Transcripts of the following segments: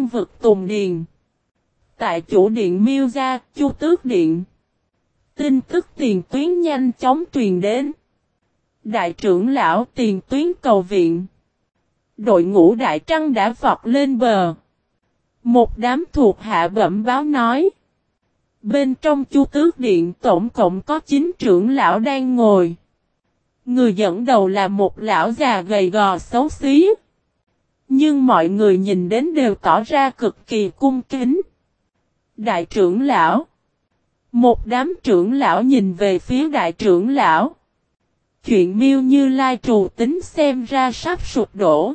cương vực Tùng Điền. Tại chủ điện miêu gia, chu tước điện. Tin tức tiền tuyến nhanh chóng truyền đến. Đại trưởng lão tiền tuyến cầu viện. Đội ngũ đại trăng đã vọt lên bờ. Một đám thuộc hạ bẩm báo nói. Bên trong chu tước điện tổng cộng có 9 trưởng lão đang ngồi. Người dẫn đầu là một lão già gầy gò xấu xí. Nhưng mọi người nhìn đến đều tỏ ra cực kỳ cung kính. Đại trưởng lão. Một đám trưởng lão nhìn về phía đại trưởng lão. Chuyện miêu như lai trù tính xem ra sắp sụp đổ.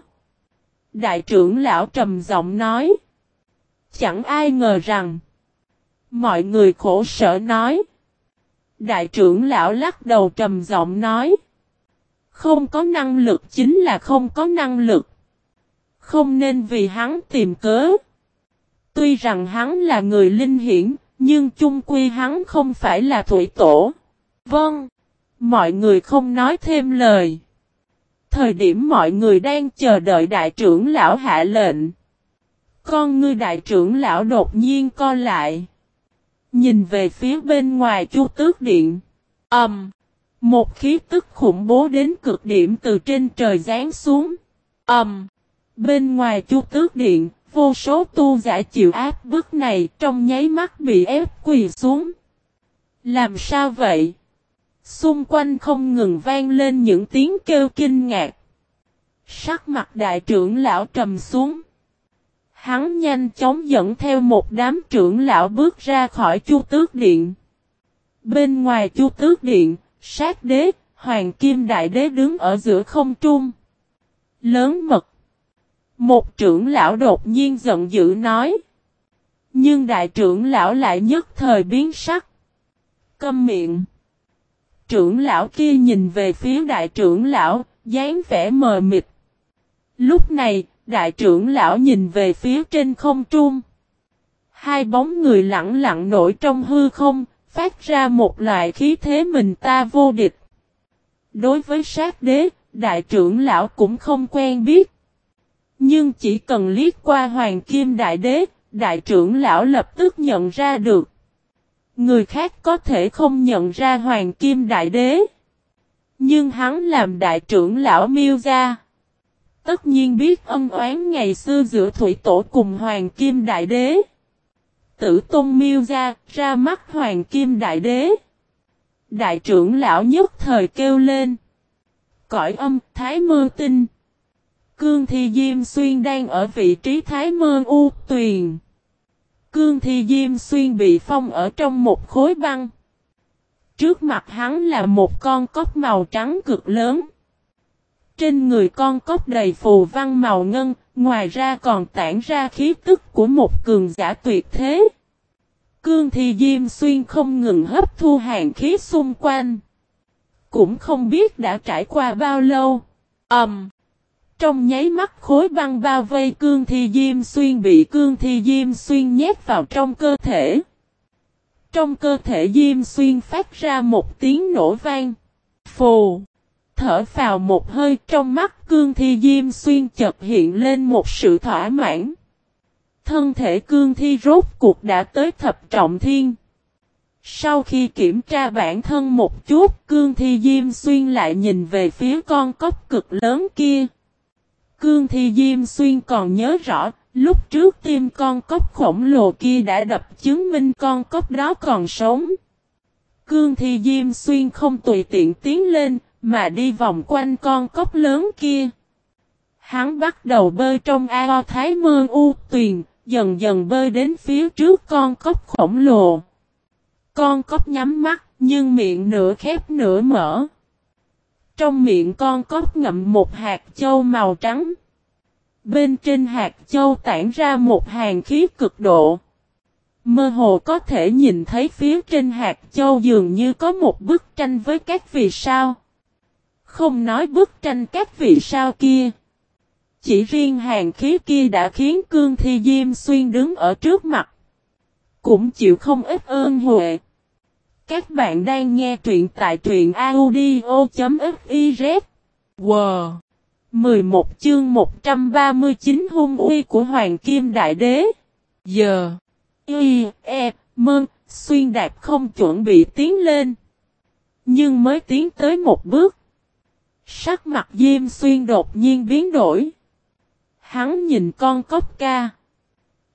Đại trưởng lão trầm giọng nói. Chẳng ai ngờ rằng. Mọi người khổ sở nói. Đại trưởng lão lắc đầu trầm giọng nói. Không có năng lực chính là không có năng lực. Không nên vì hắn tìm cớ. Tuy rằng hắn là người linh hiển, nhưng chung quy hắn không phải là thủy tổ. Vâng. Mọi người không nói thêm lời. Thời điểm mọi người đang chờ đợi đại trưởng lão hạ lệnh. Con ngươi đại trưởng lão đột nhiên co lại. Nhìn về phía bên ngoài chu tước điện. Ẩm. Um, một khí tức khủng bố đến cực điểm từ trên trời giáng xuống. Ẩm. Um, bên ngoài chu tước điện, vô số tu giả chịu áp bức này trong nháy mắt bị ép quỳ xuống. Làm sao vậy? Xung quanh không ngừng vang lên những tiếng kêu kinh ngạc. Sắc mặt đại trưởng lão trầm xuống. Hắn nhanh chóng dẫn theo một đám trưởng lão bước ra khỏi chu tước điện. Bên ngoài chu tước điện, sát đế, hoàng kim đại đế đứng ở giữa không trung. Lớn mật. Một trưởng lão đột nhiên giận dữ nói. Nhưng đại trưởng lão lại nhất thời biến sắc. Câm miệng. Trưởng lão kia nhìn về phía đại trưởng lão, dáng vẻ mờ mịt. Lúc này, đại trưởng lão nhìn về phía trên không trung. Hai bóng người lặng lặng nổi trong hư không, phát ra một loại khí thế mình ta vô địch. Đối với sát đế, đại trưởng lão cũng không quen biết. Nhưng chỉ cần liếc qua hoàng kim đại đế, đại trưởng lão lập tức nhận ra được. Người khác có thể không nhận ra hoàng kim đại đế. Nhưng hắn làm đại trưởng lão miêu ra. Tất nhiên biết ân oán ngày xưa giữa thủy tổ cùng hoàng kim đại đế. Tử tôn miêu ra, ra mắt hoàng kim đại đế. Đại trưởng lão nhất thời kêu lên. Cõi âm, thái mơ tinh. Cương Thi Diêm Xuyên đang ở vị trí Thái Mơ U Tuyền. Cương Thi Diêm Xuyên bị phong ở trong một khối băng. Trước mặt hắn là một con cốc màu trắng cực lớn. Trên người con cốc đầy phù văn màu ngân, ngoài ra còn tản ra khí tức của một cường giả tuyệt thế. Cương Thi Diêm Xuyên không ngừng hấp thu hàng khí xung quanh. Cũng không biết đã trải qua bao lâu. Ẩm. Um, trong nháy mắt khối băng bao vây cương thi diêm xuyên bị cương thi diêm xuyên nhét vào trong cơ thể. Trong cơ thể diêm xuyên phát ra một tiếng nổ vang. Phù. Thở vào một hơi trong mắt cương thi diêm xuyên chợt hiện lên một sự thỏa mãn. Thân thể cương thi rốt cuộc đã tới thập trọng thiên. Sau khi kiểm tra bản thân một chút, cương thi diêm xuyên lại nhìn về phía con cốc cực lớn kia. Cương Thi Diêm Xuyên còn nhớ rõ, lúc trước tim con cốc khổng lồ kia đã đập chứng minh con cốc đó còn sống. Cương Thi Diêm Xuyên không tùy tiện tiến lên, mà đi vòng quanh con cốc lớn kia. Hắn bắt đầu bơi trong ao thái mơ u tuyền, dần dần bơi đến phía trước con cốc khổng lồ. Con cốc nhắm mắt, nhưng miệng nửa khép nửa mở. Trong miệng con cốc ngậm một hạt châu màu trắng. Bên trên hạt châu tản ra một hàng khí cực độ. Mơ hồ có thể nhìn thấy phía trên hạt châu dường như có một bức tranh với các vì sao. Không nói bức tranh các vì sao kia. Chỉ riêng hàng khí kia đã khiến cương thi diêm xuyên đứng ở trước mặt. Cũng chịu không ít ơn huệ. Các bạn đang nghe truyện tại truyện audio.fiz. Wow! 11 chương 139 hung uy của Hoàng Kim Đại Đế. Giờ. Y, E, Mơn, xuyên Đạt không chuẩn bị tiến lên. Nhưng mới tiến tới một bước. Sắc mặt Diêm xuyên đột nhiên biến đổi. Hắn nhìn con cốc ca.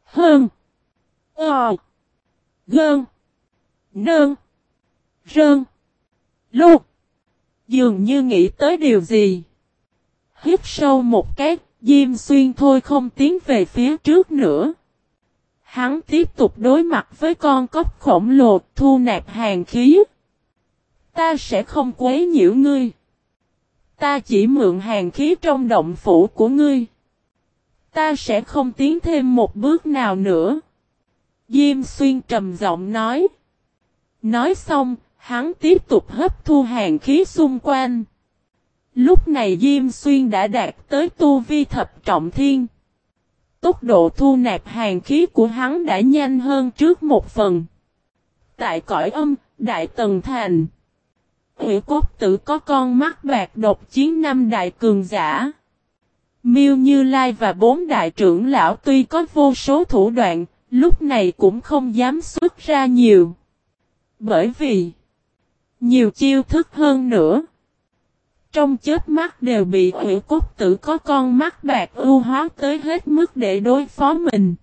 Hơn. Ờ. Gơn. Nơn. Rơn. Lục. Dường như nghĩ tới điều gì. Hít sâu một cái, Diêm Xuyên thôi không tiến về phía trước nữa. Hắn tiếp tục đối mặt với con cốc khổng lồ thu nạp hàng khí. Ta sẽ không quấy nhiễu ngươi. Ta chỉ mượn hàng khí trong động phủ của ngươi. Ta sẽ không tiến thêm một bước nào nữa. Diêm xuyên trầm giọng nói. Nói xong, hắn tiếp tục hấp thu hàng khí xung quanh. Lúc này Diêm Xuyên đã đạt tới tu vi thập trọng thiên. Tốc độ thu nạp hàng khí của hắn đã nhanh hơn trước một phần. Tại cõi âm, Đại Tần Thành. Hữu cốt tử có con mắt bạc độc chiến năm đại cường giả. Miêu Như Lai và bốn đại trưởng lão tuy có vô số thủ đoạn, lúc này cũng không dám xuất ra nhiều. Bởi vì, nhiều chiêu thức hơn nữa. Trong chết mắt đều bị hủy cốt tử có con mắt bạc ưu hóa tới hết mức để đối phó mình.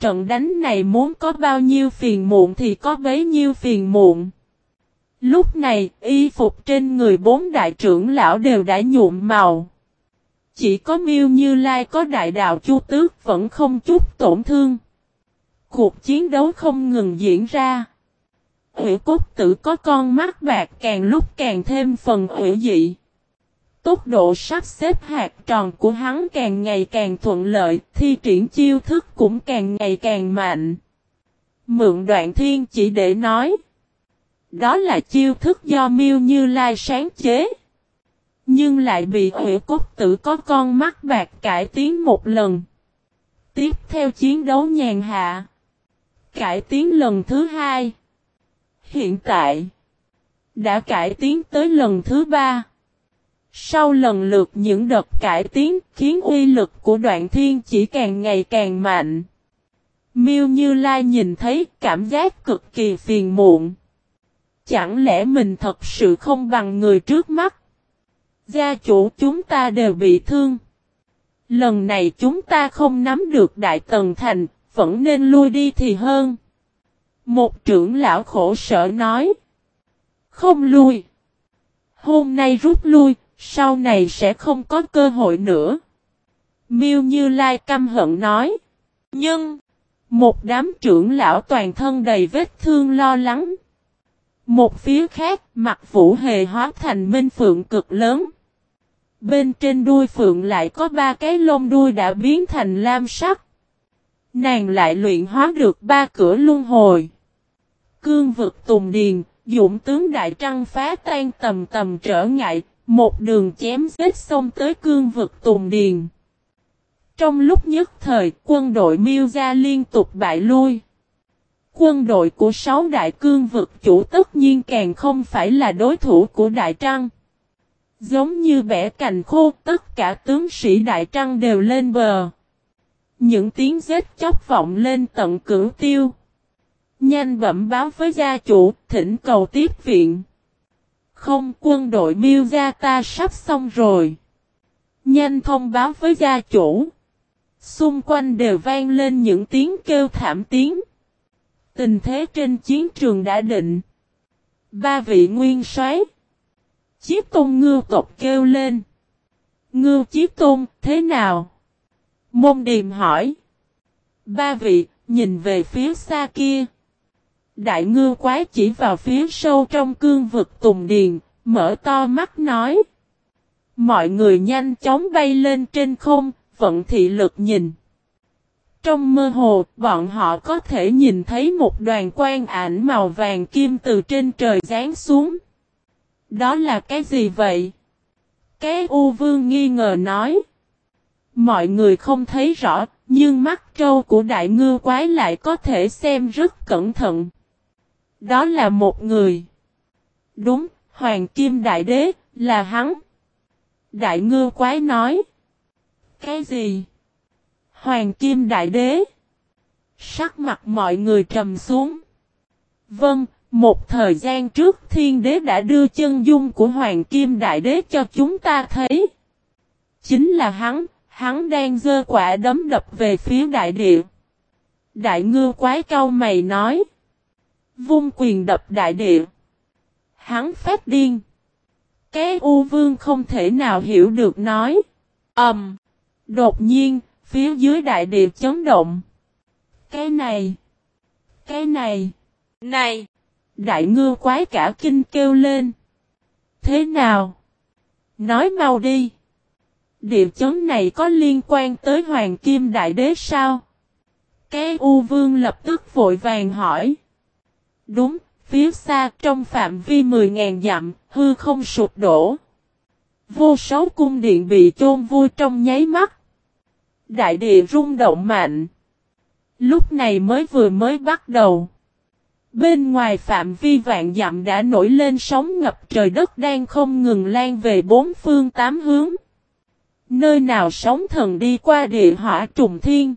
Trận đánh này muốn có bao nhiêu phiền muộn thì có bấy nhiêu phiền muộn. Lúc này, y phục trên người bốn đại trưởng lão đều đã nhuộm màu. Chỉ có miêu như lai có đại đạo chu tước vẫn không chút tổn thương. Cuộc chiến đấu không ngừng diễn ra. Hủy cốt tử có con mắt bạc càng lúc càng thêm phần hủy dị. Tốc độ sắp xếp hạt tròn của hắn càng ngày càng thuận lợi, thi triển chiêu thức cũng càng ngày càng mạnh. Mượn đoạn thiên chỉ để nói. Đó là chiêu thức do miêu như lai sáng chế. Nhưng lại bị hủy cốt tử có con mắt bạc cải tiến một lần. Tiếp theo chiến đấu nhàn hạ. Cải tiến lần thứ hai. Hiện tại. Đã cải tiến tới lần thứ ba. Sau lần lượt những đợt cải tiến khiến uy lực của đoạn thiên chỉ càng ngày càng mạnh. Miêu Như Lai nhìn thấy cảm giác cực kỳ phiền muộn. Chẳng lẽ mình thật sự không bằng người trước mắt? Gia chủ chúng ta đều bị thương. Lần này chúng ta không nắm được Đại Tần Thành, vẫn nên lui đi thì hơn. Một trưởng lão khổ sở nói. Không lui. Hôm nay rút lui, sau này sẽ không có cơ hội nữa. Miêu Như Lai căm hận nói. Nhưng, một đám trưởng lão toàn thân đầy vết thương lo lắng. Một phía khác, mặt vũ hề hóa thành minh phượng cực lớn. Bên trên đuôi phượng lại có ba cái lông đuôi đã biến thành lam sắc. Nàng lại luyện hóa được ba cửa luân hồi. Cương vực tùng điền, dũng tướng đại trăng phá tan tầm tầm trở ngại, một đường chém giết xông tới cương vực tùng điền. Trong lúc nhất thời, quân đội miêu gia liên tục bại lui. Quân đội của sáu đại cương vực chủ tất nhiên càng không phải là đối thủ của Đại Trăng. Giống như bẻ cành khô, tất cả tướng sĩ Đại Trăng đều lên bờ. Những tiếng giết chóc vọng lên tận cửu tiêu. Nhanh bẩm báo với gia chủ, thỉnh cầu tiếp viện. Không quân đội miêu gia ta sắp xong rồi. Nhanh thông báo với gia chủ. Xung quanh đều vang lên những tiếng kêu thảm tiếng. Tình thế trên chiến trường đã định. Ba vị nguyên soái Chiếc tôn ngưu tộc kêu lên. Ngưu chiếc tôn, thế nào? Môn điềm hỏi. Ba vị, nhìn về phía xa kia. Đại ngư quái chỉ vào phía sâu trong cương vực tùng điền, mở to mắt nói. Mọi người nhanh chóng bay lên trên không, vận thị lực nhìn. Trong mơ hồ, bọn họ có thể nhìn thấy một đoàn quang ảnh màu vàng kim từ trên trời rán xuống. Đó là cái gì vậy? Cái U Vương nghi ngờ nói. Mọi người không thấy rõ, nhưng mắt trâu của đại ngư quái lại có thể xem rất cẩn thận. Đó là một người. Đúng, Hoàng Kim Đại Đế, là hắn. Đại ngư quái nói. Cái gì? Hoàng kim đại đế. Sắc mặt mọi người trầm xuống. Vâng, một thời gian trước thiên đế đã đưa chân dung của Hoàng Kim Đại Đế cho chúng ta thấy. Chính là hắn, hắn đang dơ quả đấm đập về phía đại địa. Đại ngư quái cao mày nói. Vung quyền đập đại địa. Hắn phát điên. Cái U Vương không thể nào hiểu được nói. Ẩm. Um, đột nhiên, phía dưới đại địa chấn động. Cái này. Cái này. Này. Đại ngư quái cả kinh kêu lên. Thế nào? Nói mau đi. Địa chấn này có liên quan tới Hoàng Kim Đại Đế sao? Cái U Vương lập tức vội vàng hỏi. Đúng, phía xa trong phạm vi 10.000 dặm, hư không sụp đổ. Vô số cung điện bị chôn vui trong nháy mắt. Đại địa rung động mạnh. Lúc này mới vừa mới bắt đầu. Bên ngoài phạm vi vạn dặm đã nổi lên sóng ngập trời đất đang không ngừng lan về bốn phương tám hướng. Nơi nào sóng thần đi qua địa hỏa trùng thiên.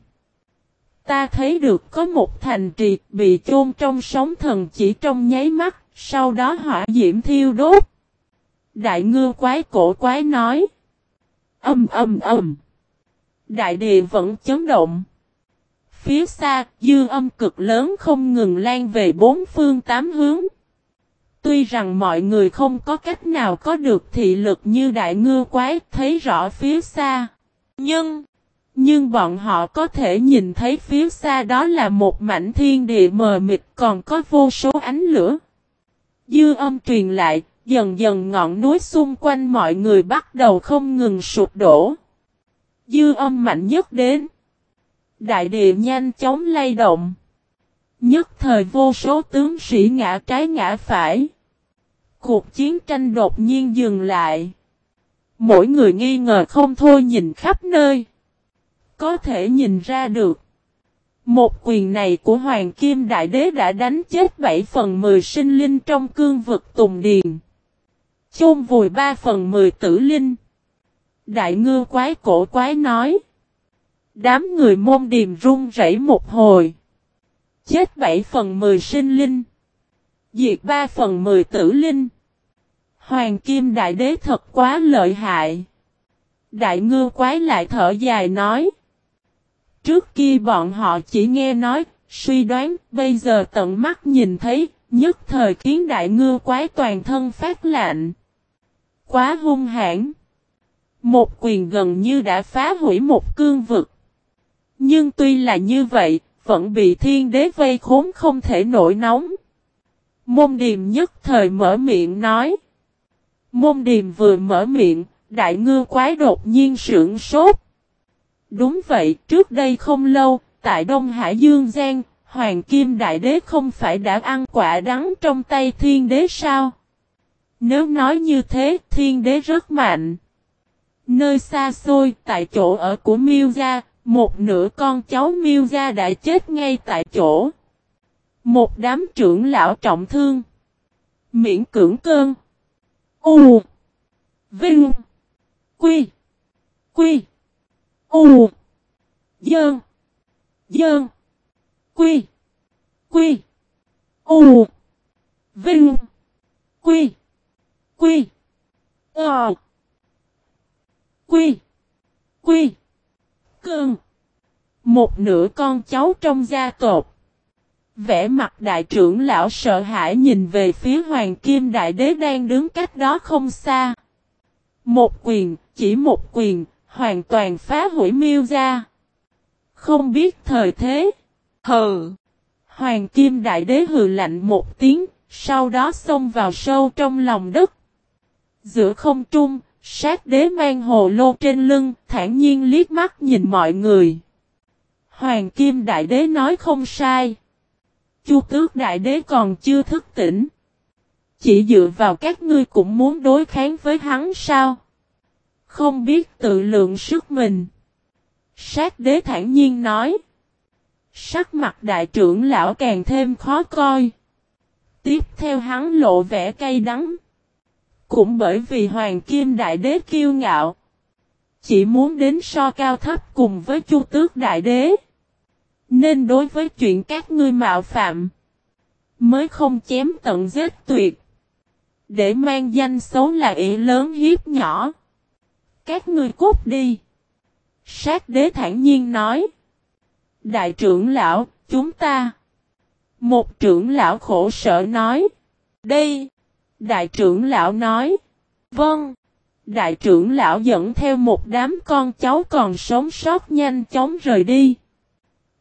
Ta thấy được có một thành trì bị chôn trong sóng thần chỉ trong nháy mắt, sau đó hỏa diễm thiêu đốt. Đại ngư quái cổ quái nói. Âm âm âm. Đại địa vẫn chấn động. Phía xa, dư âm cực lớn không ngừng lan về bốn phương tám hướng. Tuy rằng mọi người không có cách nào có được thị lực như đại ngư quái thấy rõ phía xa. Nhưng, nhưng bọn họ có thể nhìn thấy phía xa đó là một mảnh thiên địa mờ mịt còn có vô số ánh lửa. Dư âm truyền lại, dần dần ngọn núi xung quanh mọi người bắt đầu không ngừng sụp đổ. Dư âm mạnh nhất đến. Đại địa nhanh chóng lay động. Nhất thời vô số tướng sĩ ngã trái ngã phải. Cuộc chiến tranh đột nhiên dừng lại. Mỗi người nghi ngờ không thôi nhìn khắp nơi. Có thể nhìn ra được. Một quyền này của Hoàng Kim Đại Đế đã đánh chết 7 phần 10 sinh linh trong cương vực Tùng Điền. Chôn vùi 3 phần 10 tử linh. Đại ngư quái cổ quái nói. Đám người môn điềm run rẩy một hồi. Chết 7 phần 10 sinh linh. Diệt 3 phần 10 tử linh. Hoàng Kim Đại Đế thật quá lợi hại. Đại ngư quái lại thở dài nói. Trước kia bọn họ chỉ nghe nói, suy đoán, bây giờ tận mắt nhìn thấy, nhất thời khiến đại ngư quái toàn thân phát lạnh. Quá hung hãn. Một quyền gần như đã phá hủy một cương vực. Nhưng tuy là như vậy, vẫn bị thiên đế vây khốn không thể nổi nóng. Môn điềm nhất thời mở miệng nói. Môn điềm vừa mở miệng, đại ngư quái đột nhiên sưởng sốt. Đúng vậy, trước đây không lâu, tại Đông Hải Dương Giang, Hoàng Kim Đại Đế không phải đã ăn quả đắng trong tay thiên đế sao? Nếu nói như thế, thiên đế rất mạnh. Nơi xa xôi, tại chỗ ở của Miêu Gia, một nửa con cháu Miêu Gia đã chết ngay tại chỗ. Một đám trưởng lão trọng thương. Miễn cưỡng cơn. U. Vinh. Quy. Quy. U. Dơn. Dơn. Quy. Quy. U. Vinh. Quy. Quy. Ờ. Quy. Quy. Cơn. Một nửa con cháu trong gia tộc. Vẽ mặt đại trưởng lão sợ hãi nhìn về phía hoàng kim đại đế đang đứng cách đó không xa. Một quyền, chỉ một quyền, hoàn toàn phá hủy miêu ra. Không biết thời thế. Hừ. Hoàng kim đại đế hừ lạnh một tiếng, sau đó xông vào sâu trong lòng đất. Giữa không trung, sát đế mang hồ lô trên lưng, thản nhiên liếc mắt nhìn mọi người. Hoàng kim đại đế nói không sai. Chu tước đại đế còn chưa thức tỉnh. Chỉ dựa vào các ngươi cũng muốn đối kháng với hắn sao? Không biết tự lượng sức mình. Sát đế thản nhiên nói. Sắc mặt đại trưởng lão càng thêm khó coi. Tiếp theo hắn lộ vẻ cay đắng. Cũng bởi vì Hoàng Kim Đại Đế kiêu ngạo. Chỉ muốn đến so cao thấp cùng với Chu Tước Đại Đế. Nên đối với chuyện các ngươi mạo phạm. Mới không chém tận giết tuyệt. Để mang danh xấu là ỷ lớn hiếp nhỏ. Các ngươi cút đi. Sát đế thản nhiên nói. Đại trưởng lão, chúng ta. Một trưởng lão khổ sở nói. Đây. Đại trưởng lão nói. Vâng. Đại trưởng lão dẫn theo một đám con cháu còn sống sót nhanh chóng rời đi.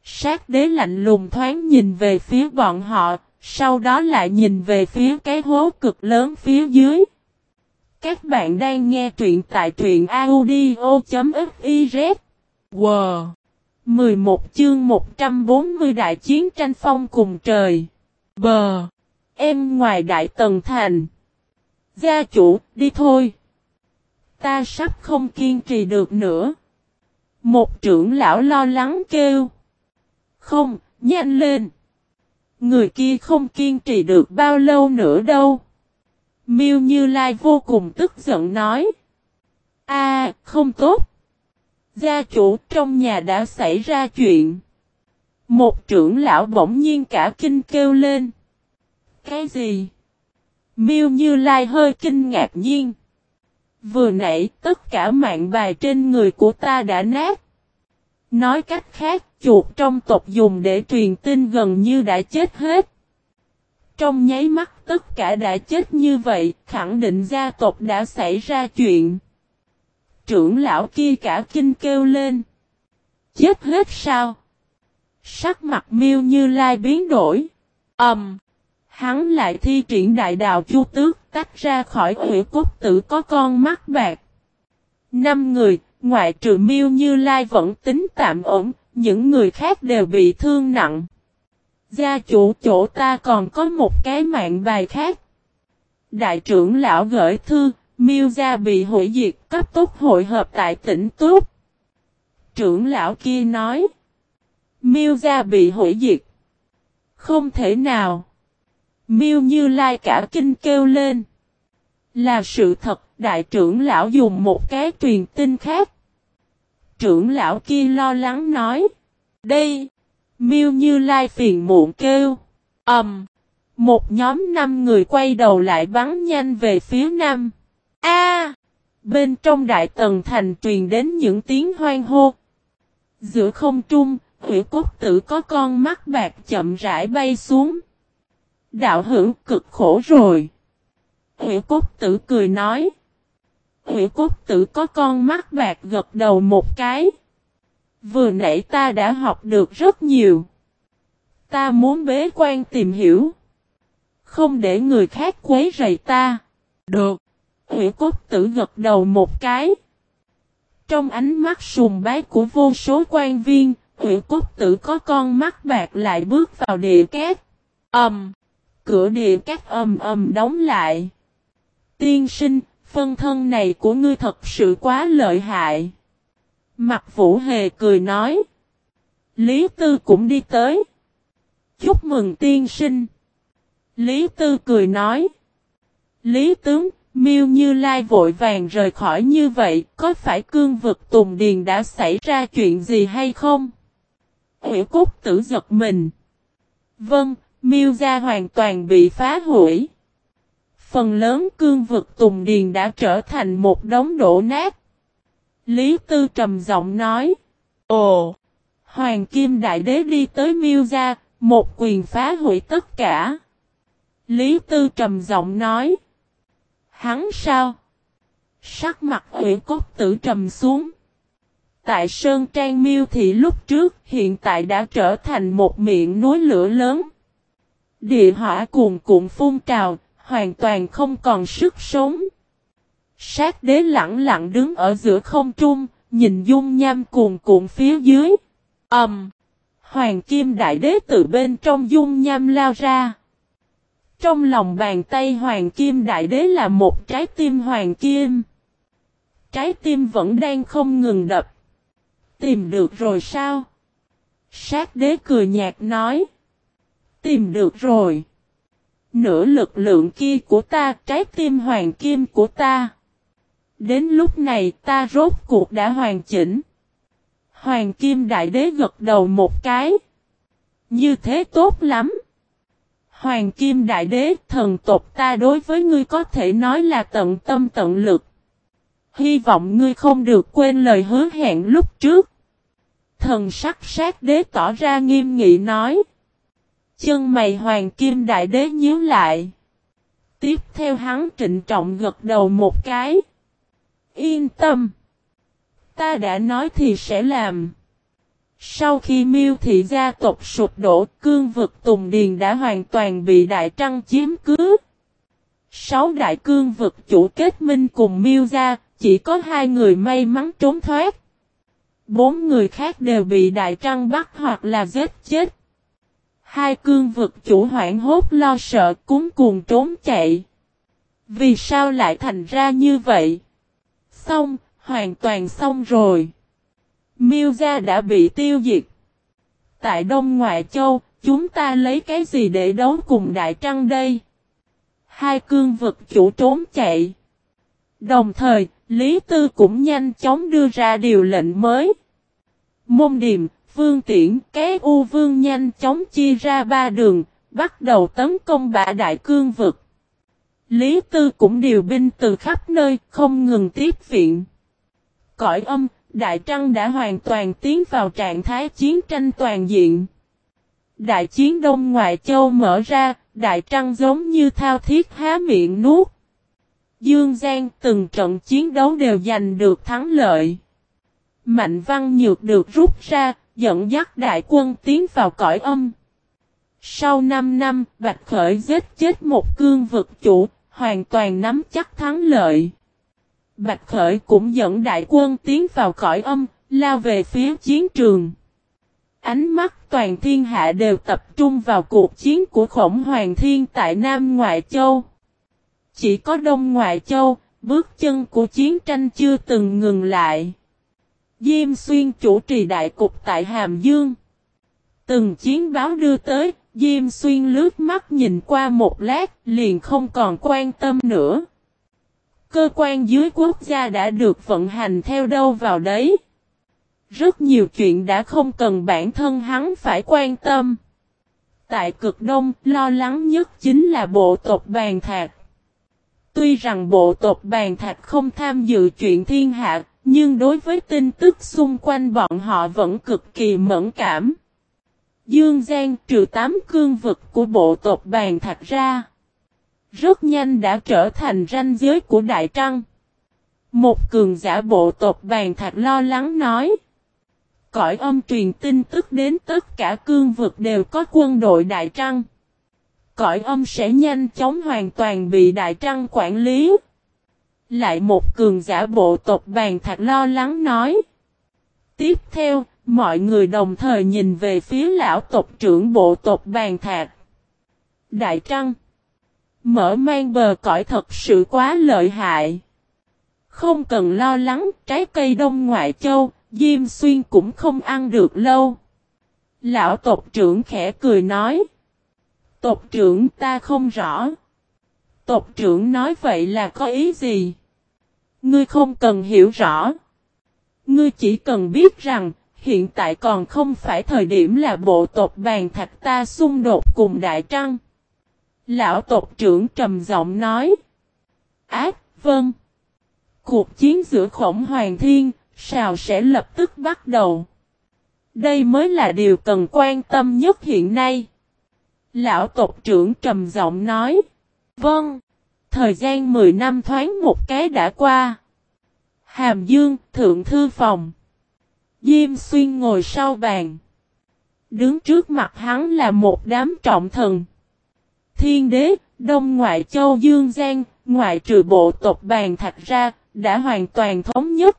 Sát đế lạnh lùng thoáng nhìn về phía bọn họ, sau đó lại nhìn về phía cái hố cực lớn phía dưới. Các bạn đang nghe truyện tại truyện audio.fiz. Wow! 11 chương 140 đại chiến tranh phong cùng trời. Bờ! Em ngoài đại tần thành. Gia chủ, đi thôi. Ta sắp không kiên trì được nữa. Một trưởng lão lo lắng kêu. Không, nhanh lên. Người kia không kiên trì được bao lâu nữa đâu. Miêu Như Lai vô cùng tức giận nói. A, không tốt. Gia chủ trong nhà đã xảy ra chuyện. Một trưởng lão bỗng nhiên cả kinh kêu lên. Cái gì? Miêu Như Lai hơi kinh ngạc nhiên. Vừa nãy tất cả mạng bài trên người của ta đã nát. Nói cách khác, chuột trong tộc dùng để truyền tin gần như đã chết hết. Trong nháy mắt tất cả đã chết như vậy, khẳng định gia tộc đã xảy ra chuyện. Trưởng lão kia cả kinh kêu lên. Chết hết sao? Sắc mặt miêu như lai biến đổi. Ẩm. Um, hắn lại thi triển đại đào chu tước tách ra khỏi hủy cốt tử có con mắt bạc. Năm người, ngoại trừ miêu như lai vẫn tính tạm ổn, những người khác đều bị thương nặng. Gia chủ chỗ ta còn có một cái mạng bài khác. Đại trưởng lão gửi thư, miêu gia bị hủy diệt cấp tốt hội hợp tại tỉnh Túc. Trưởng lão kia nói. Miêu gia bị hủy diệt. Không thể nào. Miêu như lai cả kinh kêu lên. Là sự thật, đại trưởng lão dùng một cái truyền tin khác. Trưởng lão kia lo lắng nói. Đây, miêu như lai phiền muộn kêu. Ẩm. Um, một nhóm năm người quay đầu lại bắn nhanh về phía nam. A! bên trong đại tần thành truyền đến những tiếng hoang hô. Giữa không trung, hủy cốt tử có con mắt bạc chậm rãi bay xuống. Đạo hữu cực khổ rồi. Hủy cốt tử cười nói. Hủy cốt tử có con mắt bạc gật đầu một cái. Vừa nãy ta đã học được rất nhiều. Ta muốn bế quan tìm hiểu. Không để người khác quấy rầy ta. Được. Hủy cốt tử gật đầu một cái. Trong ánh mắt sùng bái của vô số quan viên, hủy cốt tử có con mắt bạc lại bước vào địa cát. Ẩm. Um, cửa địa cát ầm ầm đóng lại. Tiên sinh, phân thân này của ngươi thật sự quá lợi hại. Mặt vũ hề cười nói. Lý Tư cũng đi tới. Chúc mừng tiên sinh. Lý Tư cười nói. Lý tướng, miêu như lai vội vàng rời khỏi như vậy, có phải cương vực Tùng Điền đã xảy ra chuyện gì hay không? Hữu Cúc tử giật mình. Vâng, miêu gia hoàn toàn bị phá hủy. Phần lớn cương vực Tùng Điền đã trở thành một đống đổ nát. Lý Tư trầm giọng nói. Ồ! Hoàng Kim Đại Đế đi tới miêu gia, một quyền phá hủy tất cả. Lý Tư trầm giọng nói. Hắn sao? Sắc mặt hủy cốt tử trầm xuống. Tại Sơn Trang Miêu Thị lúc trước hiện tại đã trở thành một miệng núi lửa lớn. Địa hỏa cuồn cuộn phun trào, hoàn toàn không còn sức sống. Sát đế lặng lặng đứng ở giữa không trung, nhìn dung nham cuồn cuộn phía dưới. Ầm! Um, Hoàng kim đại đế từ bên trong dung nham lao ra. Trong lòng bàn tay hoàng kim đại đế là một trái tim hoàng kim. Trái tim vẫn đang không ngừng đập. Tìm được rồi sao? Sát đế cười nhạt nói. Tìm được rồi. Nửa lực lượng kia của ta, trái tim hoàng kim của ta. Đến lúc này ta rốt cuộc đã hoàn chỉnh. Hoàng kim đại đế gật đầu một cái. Như thế tốt lắm. Hoàng kim đại đế, thần tộc ta đối với ngươi có thể nói là tận tâm tận lực. Hy vọng ngươi không được quên lời hứa hẹn lúc trước. Thần sắc sát đế tỏ ra nghiêm nghị nói. Chân mày hoàng kim đại đế nhíu lại. Tiếp theo hắn trịnh trọng gật đầu một cái. Yên tâm. Ta đã nói thì sẽ làm. Sau khi miêu thị gia tộc sụp đổ, cương vực Tùng Điền đã hoàn toàn bị Đại Trăng chiếm cứ. Sáu đại cương vực chủ kết minh cùng miêu gia, chỉ có hai người may mắn trốn thoát. Bốn người khác đều bị Đại Trăng bắt hoặc là giết chết. Hai cương vực chủ hoảng hốt lo sợ cúng cuồng trốn chạy. Vì sao lại thành ra như vậy? Xong, hoàn toàn xong rồi. Miêu gia đã bị tiêu diệt. Tại Đông Ngoại Châu, chúng ta lấy cái gì để đấu cùng Đại Trăng đây? Hai cương vực chủ trốn chạy. Đồng thời, Lý Tư cũng nhanh chóng đưa ra điều lệnh mới. Môn điểm, Vương Tiễn, cái U Vương nhanh chóng chia ra ba đường, bắt đầu tấn công bạ đại cương vực. Lý Tư cũng điều binh từ khắp nơi, không ngừng tiếp viện. Cõi âm, Đại Trăng đã hoàn toàn tiến vào trạng thái chiến tranh toàn diện. Đại chiến Đông Ngoại Châu mở ra, Đại Trăng giống như thao thiết há miệng nuốt. Dương Giang từng trận chiến đấu đều giành được thắng lợi. Mạnh Văn Nhược được rút ra, dẫn dắt đại quân tiến vào cõi âm. Sau 5 năm, Bạch Khởi giết chết một cương vực chủ, hoàn toàn nắm chắc thắng lợi. Bạch Khởi cũng dẫn đại quân tiến vào cõi âm, lao về phía chiến trường. Ánh mắt toàn thiên hạ đều tập trung vào cuộc chiến của khổng hoàng thiên tại Nam Ngoại Châu. Chỉ có Đông Ngoại Châu, bước chân của chiến tranh chưa từng ngừng lại. Diêm Xuyên chủ trì đại cục tại Hàm Dương. Từng chiến báo đưa tới, Diêm Xuyên lướt mắt nhìn qua một lát, liền không còn quan tâm nữa. Cơ quan dưới quốc gia đã được vận hành theo đâu vào đấy. Rất nhiều chuyện đã không cần bản thân hắn phải quan tâm. Tại cực đông, lo lắng nhất chính là bộ tộc bàn thạc. Tuy rằng bộ tộc bàn thạch không tham dự chuyện thiên hạ, nhưng đối với tin tức xung quanh bọn họ vẫn cực kỳ mẫn cảm. Dương Giang trừ tám cương vực của bộ tộc bàn thạch ra. Rất nhanh đã trở thành ranh giới của Đại Trăng. Một cường giả bộ tộc bàn thạch lo lắng nói. Cõi âm truyền tin tức đến tất cả cương vực đều có quân đội Đại Trăng. Cõi âm sẽ nhanh chóng hoàn toàn bị Đại Trăng quản lý. Lại một cường giả bộ tộc bàn thạch lo lắng nói. Tiếp theo, mọi người đồng thời nhìn về phía lão tộc trưởng bộ tộc bàn thạch. Đại Trăng Mở mang bờ cõi thật sự quá lợi hại. Không cần lo lắng, trái cây đông ngoại châu, Diêm Xuyên cũng không ăn được lâu. Lão tộc trưởng khẽ cười nói. Tộc trưởng ta không rõ. Tộc trưởng nói vậy là có ý gì? Ngươi không cần hiểu rõ. Ngươi chỉ cần biết rằng, hiện tại còn không phải thời điểm là bộ tộc bàn thạch ta xung đột cùng Đại Trăng. Lão tộc trưởng trầm giọng nói. Ác, vâng. Cuộc chiến giữa khổng hoàng thiên, sao sẽ lập tức bắt đầu. Đây mới là điều cần quan tâm nhất hiện nay. Lão tộc trưởng trầm giọng nói. Vâng. Thời gian 10 năm thoáng một cái đã qua. Hàm Dương, Thượng Thư Phòng. Diêm Xuyên ngồi sau bàn. Đứng trước mặt hắn là một đám trọng thần. Thiên đế, Đông Ngoại Châu Dương Giang, ngoại trừ bộ tộc bàn thạch ra, đã hoàn toàn thống nhất.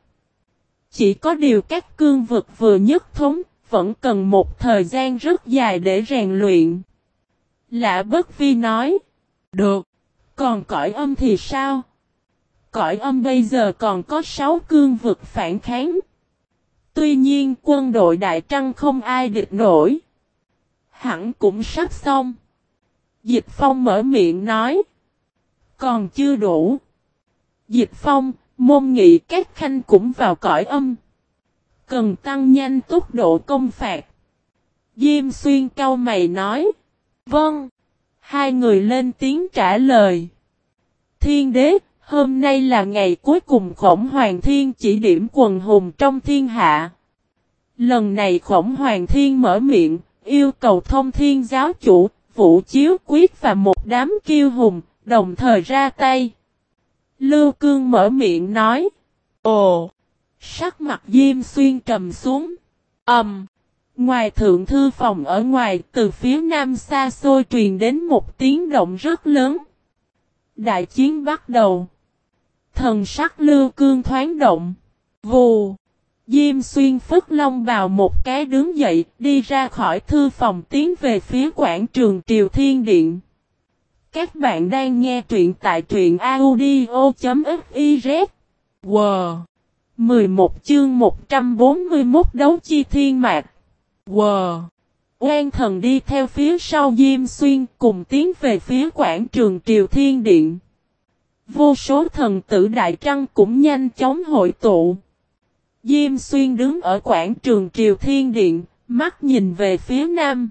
Chỉ có điều các cương vực vừa nhất thống, vẫn cần một thời gian rất dài để rèn luyện. Lạ bất vi nói. Được. Còn cõi âm thì sao? Cõi âm bây giờ còn có 6 cương vực phản kháng. Tuy nhiên quân đội Đại Trăng không ai địch nổi. Hẳn cũng sắp xong. Dịch Phong mở miệng nói. Còn chưa đủ. Dịch Phong, môn nghị các khanh cũng vào cõi âm. Cần tăng nhanh tốc độ công phạt. Diêm xuyên cao mày nói. Vâng. Hai người lên tiếng trả lời. Thiên đế, hôm nay là ngày cuối cùng khổng hoàng thiên chỉ điểm quần hùng trong thiên hạ. Lần này khổng hoàng thiên mở miệng, yêu cầu thông thiên giáo chủ, vũ chiếu quyết và một đám kiêu hùng, đồng thời ra tay. Lưu cương mở miệng nói. Ồ! Sắc mặt Diêm Xuyên trầm xuống. ầm Um, ngoài thượng thư phòng ở ngoài, từ phía nam xa xôi truyền đến một tiếng động rất lớn. Đại chiến bắt đầu. Thần sắc lưu cương thoáng động. Vù! Diêm xuyên phất long vào một cái đứng dậy, đi ra khỏi thư phòng tiến về phía quảng trường Triều Thiên Điện. Các bạn đang nghe truyện tại truyện audio.fiz. Wow! 11 chương 141 đấu chi thiên mạc. Wow! Oan thần đi theo phía sau Diêm Xuyên cùng tiến về phía quảng trường Triều Thiên Điện. Vô số thần tử Đại Trăng cũng nhanh chóng hội tụ. Diêm Xuyên đứng ở quảng trường Triều Thiên Điện, mắt nhìn về phía nam.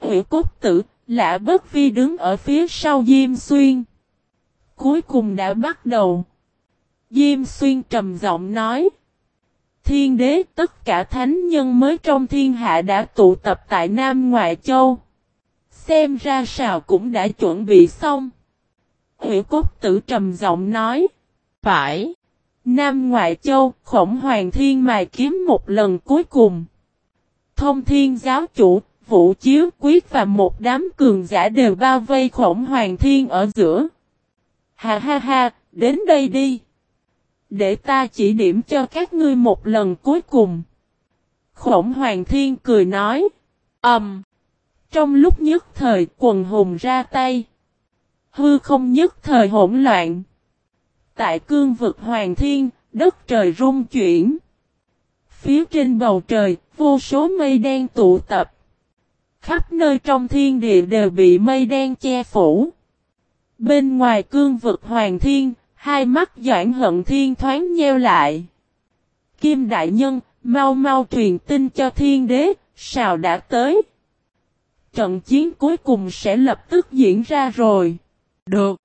Hữu cốt tử, lạ bất vi đứng ở phía sau Diêm Xuyên. Cuối cùng đã bắt đầu. Diêm Xuyên trầm giọng nói. Thiên đế tất cả thánh nhân mới trong thiên hạ đã tụ tập tại Nam Ngoại Châu. Xem ra sao cũng đã chuẩn bị xong. Hữu cốt tử trầm giọng nói. Phải. Nam Ngoại Châu, khổng hoàng thiên mài kiếm một lần cuối cùng. Thông thiên giáo chủ, vũ chiếu quyết và một đám cường giả đều bao vây khổng hoàng thiên ở giữa. Ha ha ha, đến đây đi. Để ta chỉ điểm cho các ngươi một lần cuối cùng. Khổng hoàng thiên cười nói. Ẩm. Um, trong lúc nhất thời quần hùng ra tay. Hư không nhất thời hỗn loạn. Tại cương vực hoàng thiên, đất trời rung chuyển. Phía trên bầu trời, vô số mây đen tụ tập. Khắp nơi trong thiên địa đều bị mây đen che phủ. Bên ngoài cương vực hoàng thiên, hai mắt Doãn Hận Thiên thoáng nheo lại. Kim Đại Nhân, mau mau truyền tin cho thiên đế, sao đã tới. Trận chiến cuối cùng sẽ lập tức diễn ra rồi. Được.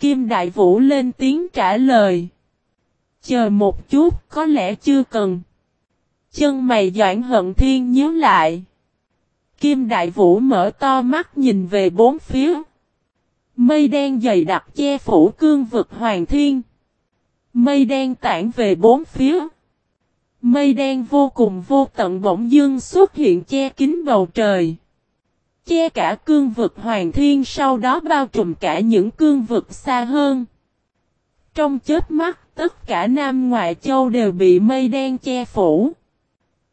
Kim Đại Vũ lên tiếng trả lời. Chờ một chút, có lẽ chưa cần. Chân mày Doãn Hận Thiên nhớ lại. Kim Đại Vũ mở to mắt nhìn về bốn phía. Mây đen dày đặc che phủ cương vực hoàng thiên. Mây đen tản về bốn phía. Mây đen vô cùng vô tận bỗng dưng xuất hiện che kín bầu trời. Che cả cương vực hoàng thiên sau đó bao trùm cả những cương vực xa hơn. Trong chết mắt, tất cả Nam Ngoại Châu đều bị mây đen che phủ.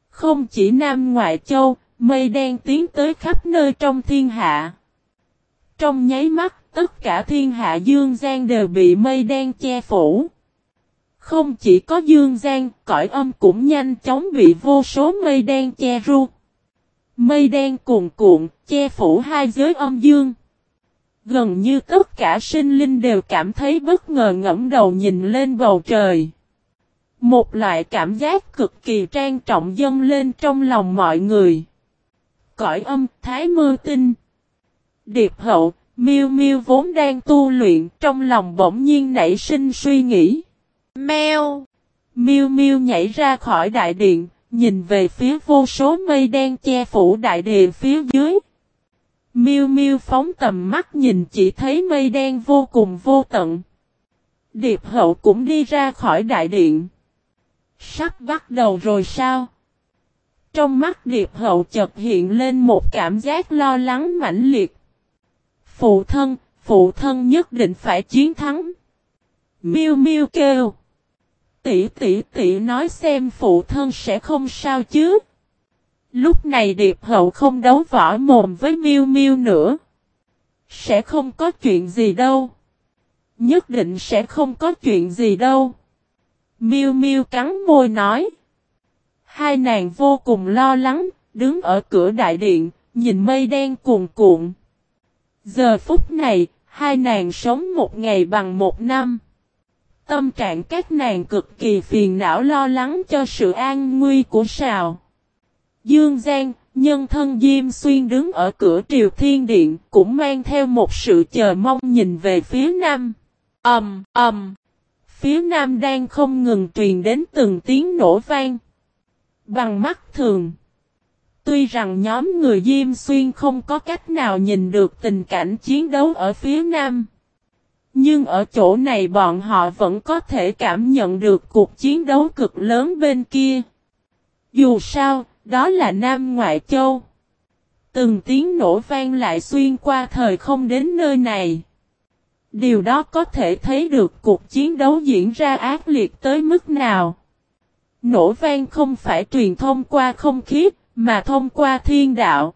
Không chỉ Nam Ngoại Châu, mây đen tiến tới khắp nơi trong thiên hạ. Trong nháy mắt, tất cả thiên hạ Dương Giang đều bị mây đen che phủ. Không chỉ có Dương Giang, cõi âm cũng nhanh chóng bị vô số mây đen che ru. Mây đen cuồn cuộn, che phủ hai giới âm dương. Gần như tất cả sinh linh đều cảm thấy bất ngờ ngẫm đầu nhìn lên bầu trời. Một loại cảm giác cực kỳ trang trọng dâng lên trong lòng mọi người. Cõi âm, thái mưa tinh. Điệp hậu, miêu miêu vốn đang tu luyện trong lòng bỗng nhiên nảy sinh suy nghĩ. Mèo! Miêu miêu nhảy ra khỏi đại điện, nhìn về phía vô số mây đen che phủ đại địa phía dưới. Miêu miêu phóng tầm mắt nhìn chỉ thấy mây đen vô cùng vô tận. Điệp hậu cũng đi ra khỏi đại điện. Sắp bắt đầu rồi sao? Trong mắt điệp hậu chợt hiện lên một cảm giác lo lắng mãnh liệt. Phụ thân, phụ thân nhất định phải chiến thắng. Miêu miêu kêu. Tỷ tỷ tỷ nói xem phụ thân sẽ không sao chứ. Lúc này Điệp Hậu không đấu võ mồm với Miêu Miêu nữa. Sẽ không có chuyện gì đâu. Nhất định sẽ không có chuyện gì đâu. Miêu Miêu cắn môi nói. Hai nàng vô cùng lo lắng, đứng ở cửa đại điện, nhìn mây đen cuồn cuộn. Giờ phút này, hai nàng sống một ngày bằng một năm. Tâm trạng các nàng cực kỳ phiền não lo lắng cho sự an nguy của sào. Dương Giang, nhân thân Diêm Xuyên đứng ở cửa triều thiên điện, cũng mang theo một sự chờ mong nhìn về phía nam. ầm um, ầm. Um. Phía nam đang không ngừng truyền đến từng tiếng nổ vang. Bằng mắt thường. Tuy rằng nhóm người Diêm Xuyên không có cách nào nhìn được tình cảnh chiến đấu ở phía nam. Nhưng ở chỗ này bọn họ vẫn có thể cảm nhận được cuộc chiến đấu cực lớn bên kia. Dù sao, đó là Nam Ngoại Châu. Từng tiếng nổ vang lại xuyên qua thời không đến nơi này. Điều đó có thể thấy được cuộc chiến đấu diễn ra ác liệt tới mức nào. Nổ vang không phải truyền thông qua không khí, mà thông qua thiên đạo.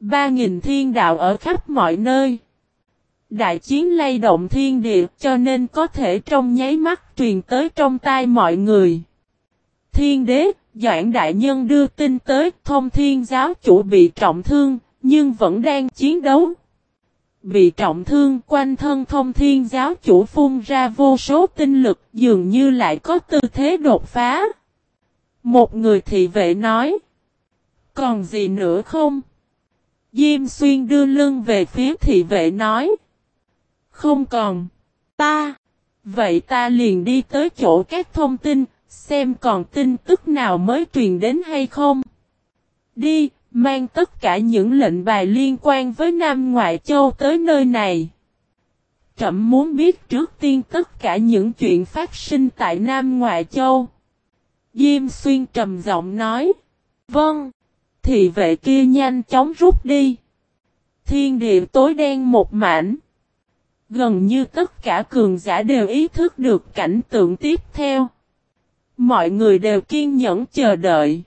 Ba nghìn thiên đạo ở khắp mọi nơi. Đại chiến lay động thiên địa cho nên có thể trong nháy mắt truyền tới trong tai mọi người. Thiên đế, Doãn Đại Nhân đưa tin tới thông thiên giáo chủ bị trọng thương, nhưng vẫn đang chiến đấu. Bị trọng thương quanh thân thông thiên giáo chủ phun ra vô số tinh lực dường như lại có tư thế đột phá. Một người thị vệ nói. Còn gì nữa không? Diêm xuyên đưa lưng về phía thị vệ nói. Không còn. Ta. Vậy ta liền đi tới chỗ các thông tin, xem còn tin tức nào mới truyền đến hay không. Đi, mang tất cả những lệnh bài liên quan với Nam Ngoại Châu tới nơi này. Trậm muốn biết trước tiên tất cả những chuyện phát sinh tại Nam Ngoại Châu. Diêm xuyên trầm giọng nói. Vâng. Thì vệ kia nhanh chóng rút đi. Thiên địa tối đen một mảnh. Gần như tất cả cường giả đều ý thức được cảnh tượng tiếp theo. Mọi người đều kiên nhẫn chờ đợi.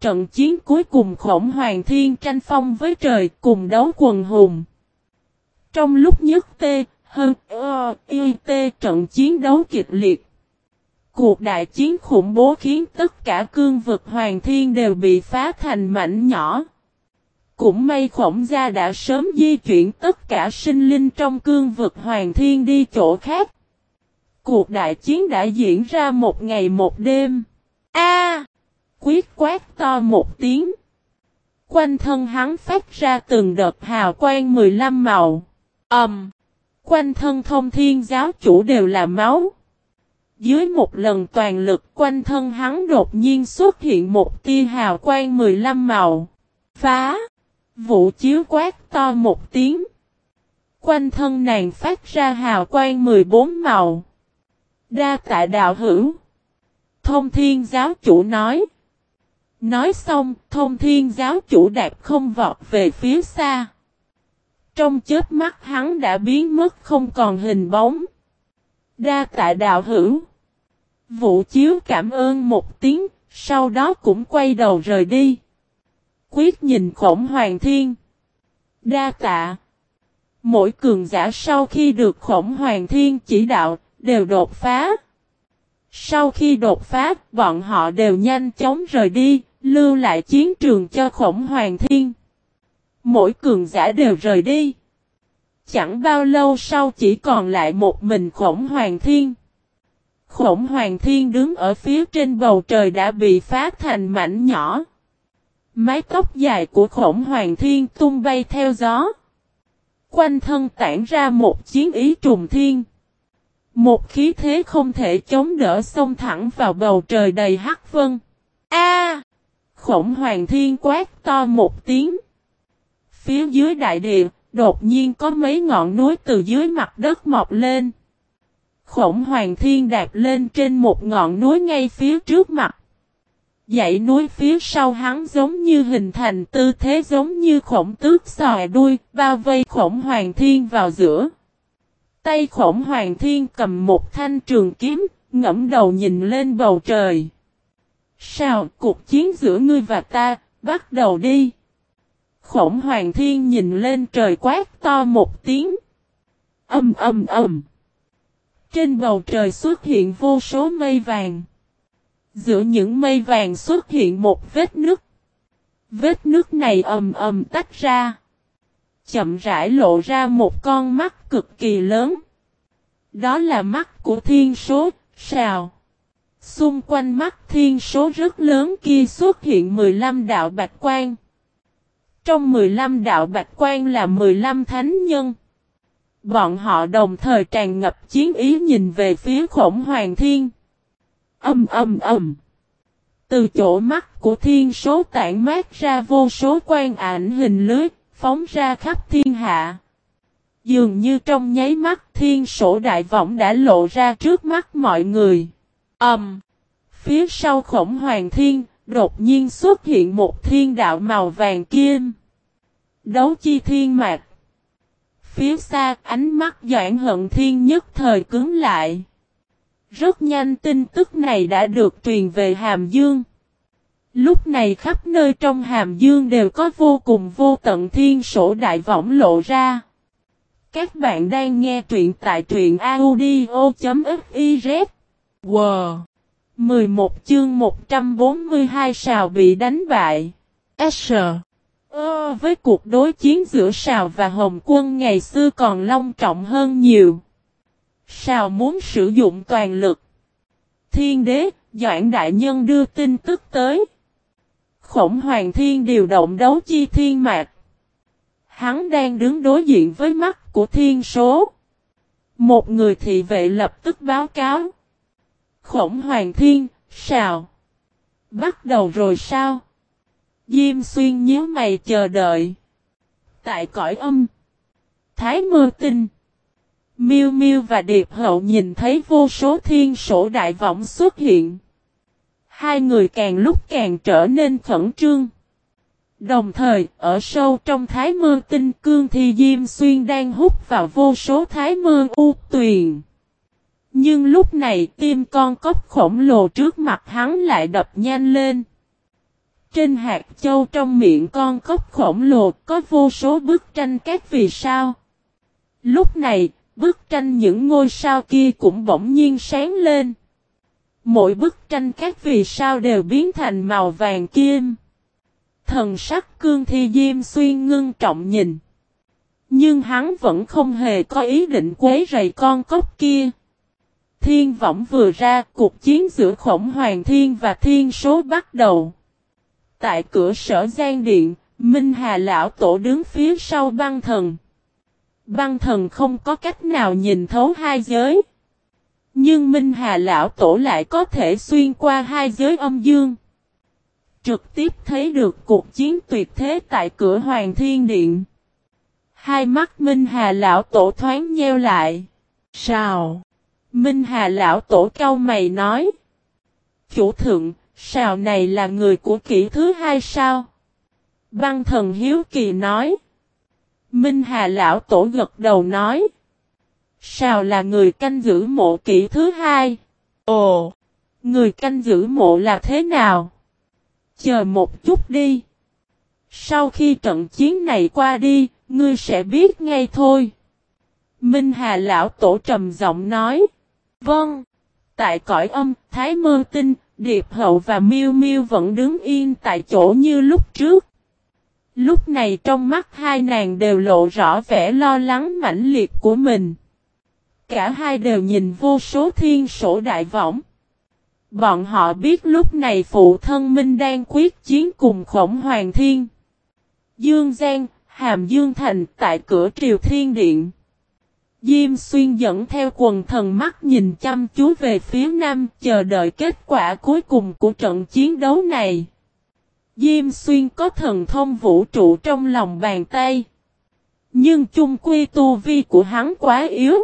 Trận chiến cuối cùng khổng hoàng thiên tranh phong với trời cùng đấu quần hùng. Trong lúc nhất tê, hơn, ơ, y tê trận chiến đấu kịch liệt. Cuộc đại chiến khủng bố khiến tất cả cương vực hoàng thiên đều bị phá thành mảnh nhỏ. Cũng may khổng gia đã sớm di chuyển tất cả sinh linh trong cương vực hoàng thiên đi chỗ khác. Cuộc đại chiến đã diễn ra một ngày một đêm. A! quyết quát to một tiếng. Quanh thân hắn phát ra từng đợt hào quang 15 màu. Ầm! Um, quanh thân thông thiên giáo chủ đều là máu. Dưới một lần toàn lực quanh thân hắn đột nhiên xuất hiện một tia hào quang 15 màu. Phá! vũ chiếu quát to một tiếng. Quanh thân nàng phát ra hào quang 14 màu. Đa tạ đạo hữu. Thông thiên giáo chủ nói. Nói xong, thông thiên giáo chủ đạp không vọt về phía xa. Trong chết mắt hắn đã biến mất không còn hình bóng. Đa tạ đạo hữu. Vũ chiếu cảm ơn một tiếng, sau đó cũng quay đầu rời đi. Quyết nhìn khổng hoàng thiên. Đa tạ. Mỗi cường giả sau khi được khổng hoàng thiên chỉ đạo, đều đột phá. Sau khi đột phá, bọn họ đều nhanh chóng rời đi, lưu lại chiến trường cho khổng hoàng thiên. Mỗi cường giả đều rời đi. Chẳng bao lâu sau chỉ còn lại một mình khổng hoàng thiên. Khổng hoàng thiên đứng ở phía trên bầu trời đã bị phá thành mảnh nhỏ. Mái tóc dài của khổng hoàng thiên tung bay theo gió. Quanh thân tản ra một chiến ý trùng thiên. Một khí thế không thể chống đỡ xông thẳng vào bầu trời đầy hắc vân. A! khổng hoàng thiên quát to một tiếng. Phía dưới đại địa, đột nhiên có mấy ngọn núi từ dưới mặt đất mọc lên. Khổng hoàng thiên đạp lên trên một ngọn núi ngay phía trước mặt. Dãy núi phía sau hắn giống như hình thành tư thế giống như khổng tước xòe đuôi, bao vây khổng hoàng thiên vào giữa. Tay khổng hoàng thiên cầm một thanh trường kiếm, ngẫm đầu nhìn lên bầu trời. Sao, cuộc chiến giữa ngươi và ta, bắt đầu đi. Khổng hoàng thiên nhìn lên trời quát to một tiếng. Âm âm âm. Trên bầu trời xuất hiện vô số mây vàng. Giữa những mây vàng xuất hiện một vết nứt. Vết nứt này ầm ầm tách ra chậm rãi lộ ra một con mắt cực kỳ lớn. Đó là mắt của thiên số, sào. Xung quanh mắt thiên số rất lớn kia xuất hiện 15 đạo bạch quan. Trong 15 đạo bạch quan là 15 thánh nhân. Bọn họ đồng thời tràn ngập chiến ý nhìn về phía khổng hoàng thiên. Âm âm âm. Từ chỗ mắt của thiên số tản mát ra vô số quan ảnh hình lưới, phóng ra khắp thiên hạ. Dường như trong nháy mắt thiên sổ đại võng đã lộ ra trước mắt mọi người. Âm. Um, phía sau khổng hoàng thiên, đột nhiên xuất hiện một thiên đạo màu vàng kim. Đấu chi thiên mạc. Phía xa ánh mắt doãn hận thiên nhất thời cứng lại. Rất nhanh tin tức này đã được truyền về Hàm Dương. Lúc này khắp nơi trong Hàm Dương đều có vô cùng vô tận thiên sổ đại võng lộ ra. Các bạn đang nghe truyện tại truyện audio.fiz. Wow! 11 chương 142 sào bị đánh bại. S. Ờ, với cuộc đối chiến giữa Sào và Hồng Quân ngày xưa còn long trọng hơn nhiều. Sào muốn sử dụng toàn lực. Thiên đế, Doãn Đại Nhân đưa tin tức tới. Khổng Hoàng Thiên điều động đấu chi thiên mạc. Hắn đang đứng đối diện với mắt của thiên số. Một người thị vệ lập tức báo cáo. Khổng Hoàng Thiên, sao? Bắt đầu rồi sao? Diêm xuyên nhíu mày chờ đợi. Tại cõi âm. Thái mơ tinh. Miêu Miêu và Điệp Hậu nhìn thấy vô số thiên sổ đại võng xuất hiện. Hai người càng lúc càng trở nên khẩn trương. Đồng thời, ở sâu trong thái mơ tinh cương thì Diêm Xuyên đang hút vào vô số thái mơ u tuyền. Nhưng lúc này tim con cốc khổng lồ trước mặt hắn lại đập nhanh lên. Trên hạt châu trong miệng con cốc khổng lồ có vô số bức tranh các vì sao. Lúc này, bức tranh những ngôi sao kia cũng bỗng nhiên sáng lên. Mỗi bức tranh các vì sao đều biến thành màu vàng kim. Thần sắc cương thi diêm xuyên ngưng trọng nhìn. Nhưng hắn vẫn không hề có ý định quấy rầy con cốc kia. Thiên võng vừa ra, cuộc chiến giữa khổng hoàng thiên và thiên số bắt đầu. Tại cửa sở gian điện, Minh Hà Lão Tổ đứng phía sau băng thần. Băng thần không có cách nào nhìn thấu hai giới. Nhưng Minh Hà Lão Tổ lại có thể xuyên qua hai giới âm dương. Trực tiếp thấy được cuộc chiến tuyệt thế tại cửa Hoàng Thiên Điện. Hai mắt Minh Hà Lão Tổ thoáng nheo lại. Sao? Minh Hà Lão Tổ cao mày nói. Chủ thượng, sao này là người của kỷ thứ hai sao? Băng thần Hiếu Kỳ nói. Minh Hà Lão Tổ gật đầu nói. Sao là người canh giữ mộ kỷ thứ hai? Ồ, người canh giữ mộ là thế nào? Chờ một chút đi. Sau khi trận chiến này qua đi, ngươi sẽ biết ngay thôi. Minh Hà Lão Tổ trầm giọng nói. Vâng. Tại cõi âm, Thái Mơ Tinh, Điệp Hậu và Miêu Miêu vẫn đứng yên tại chỗ như lúc trước. Lúc này trong mắt hai nàng đều lộ rõ vẻ lo lắng mãnh liệt của mình. Cả hai đều nhìn vô số thiên sổ đại võng. Bọn họ biết lúc này phụ thân Minh đang quyết chiến cùng khổng hoàng thiên. Dương Giang, Hàm Dương Thành tại cửa triều thiên điện. Diêm xuyên dẫn theo quần thần mắt nhìn chăm chú về phía nam chờ đợi kết quả cuối cùng của trận chiến đấu này. Diêm xuyên có thần thông vũ trụ trong lòng bàn tay. Nhưng chung quy tu vi của hắn quá yếu.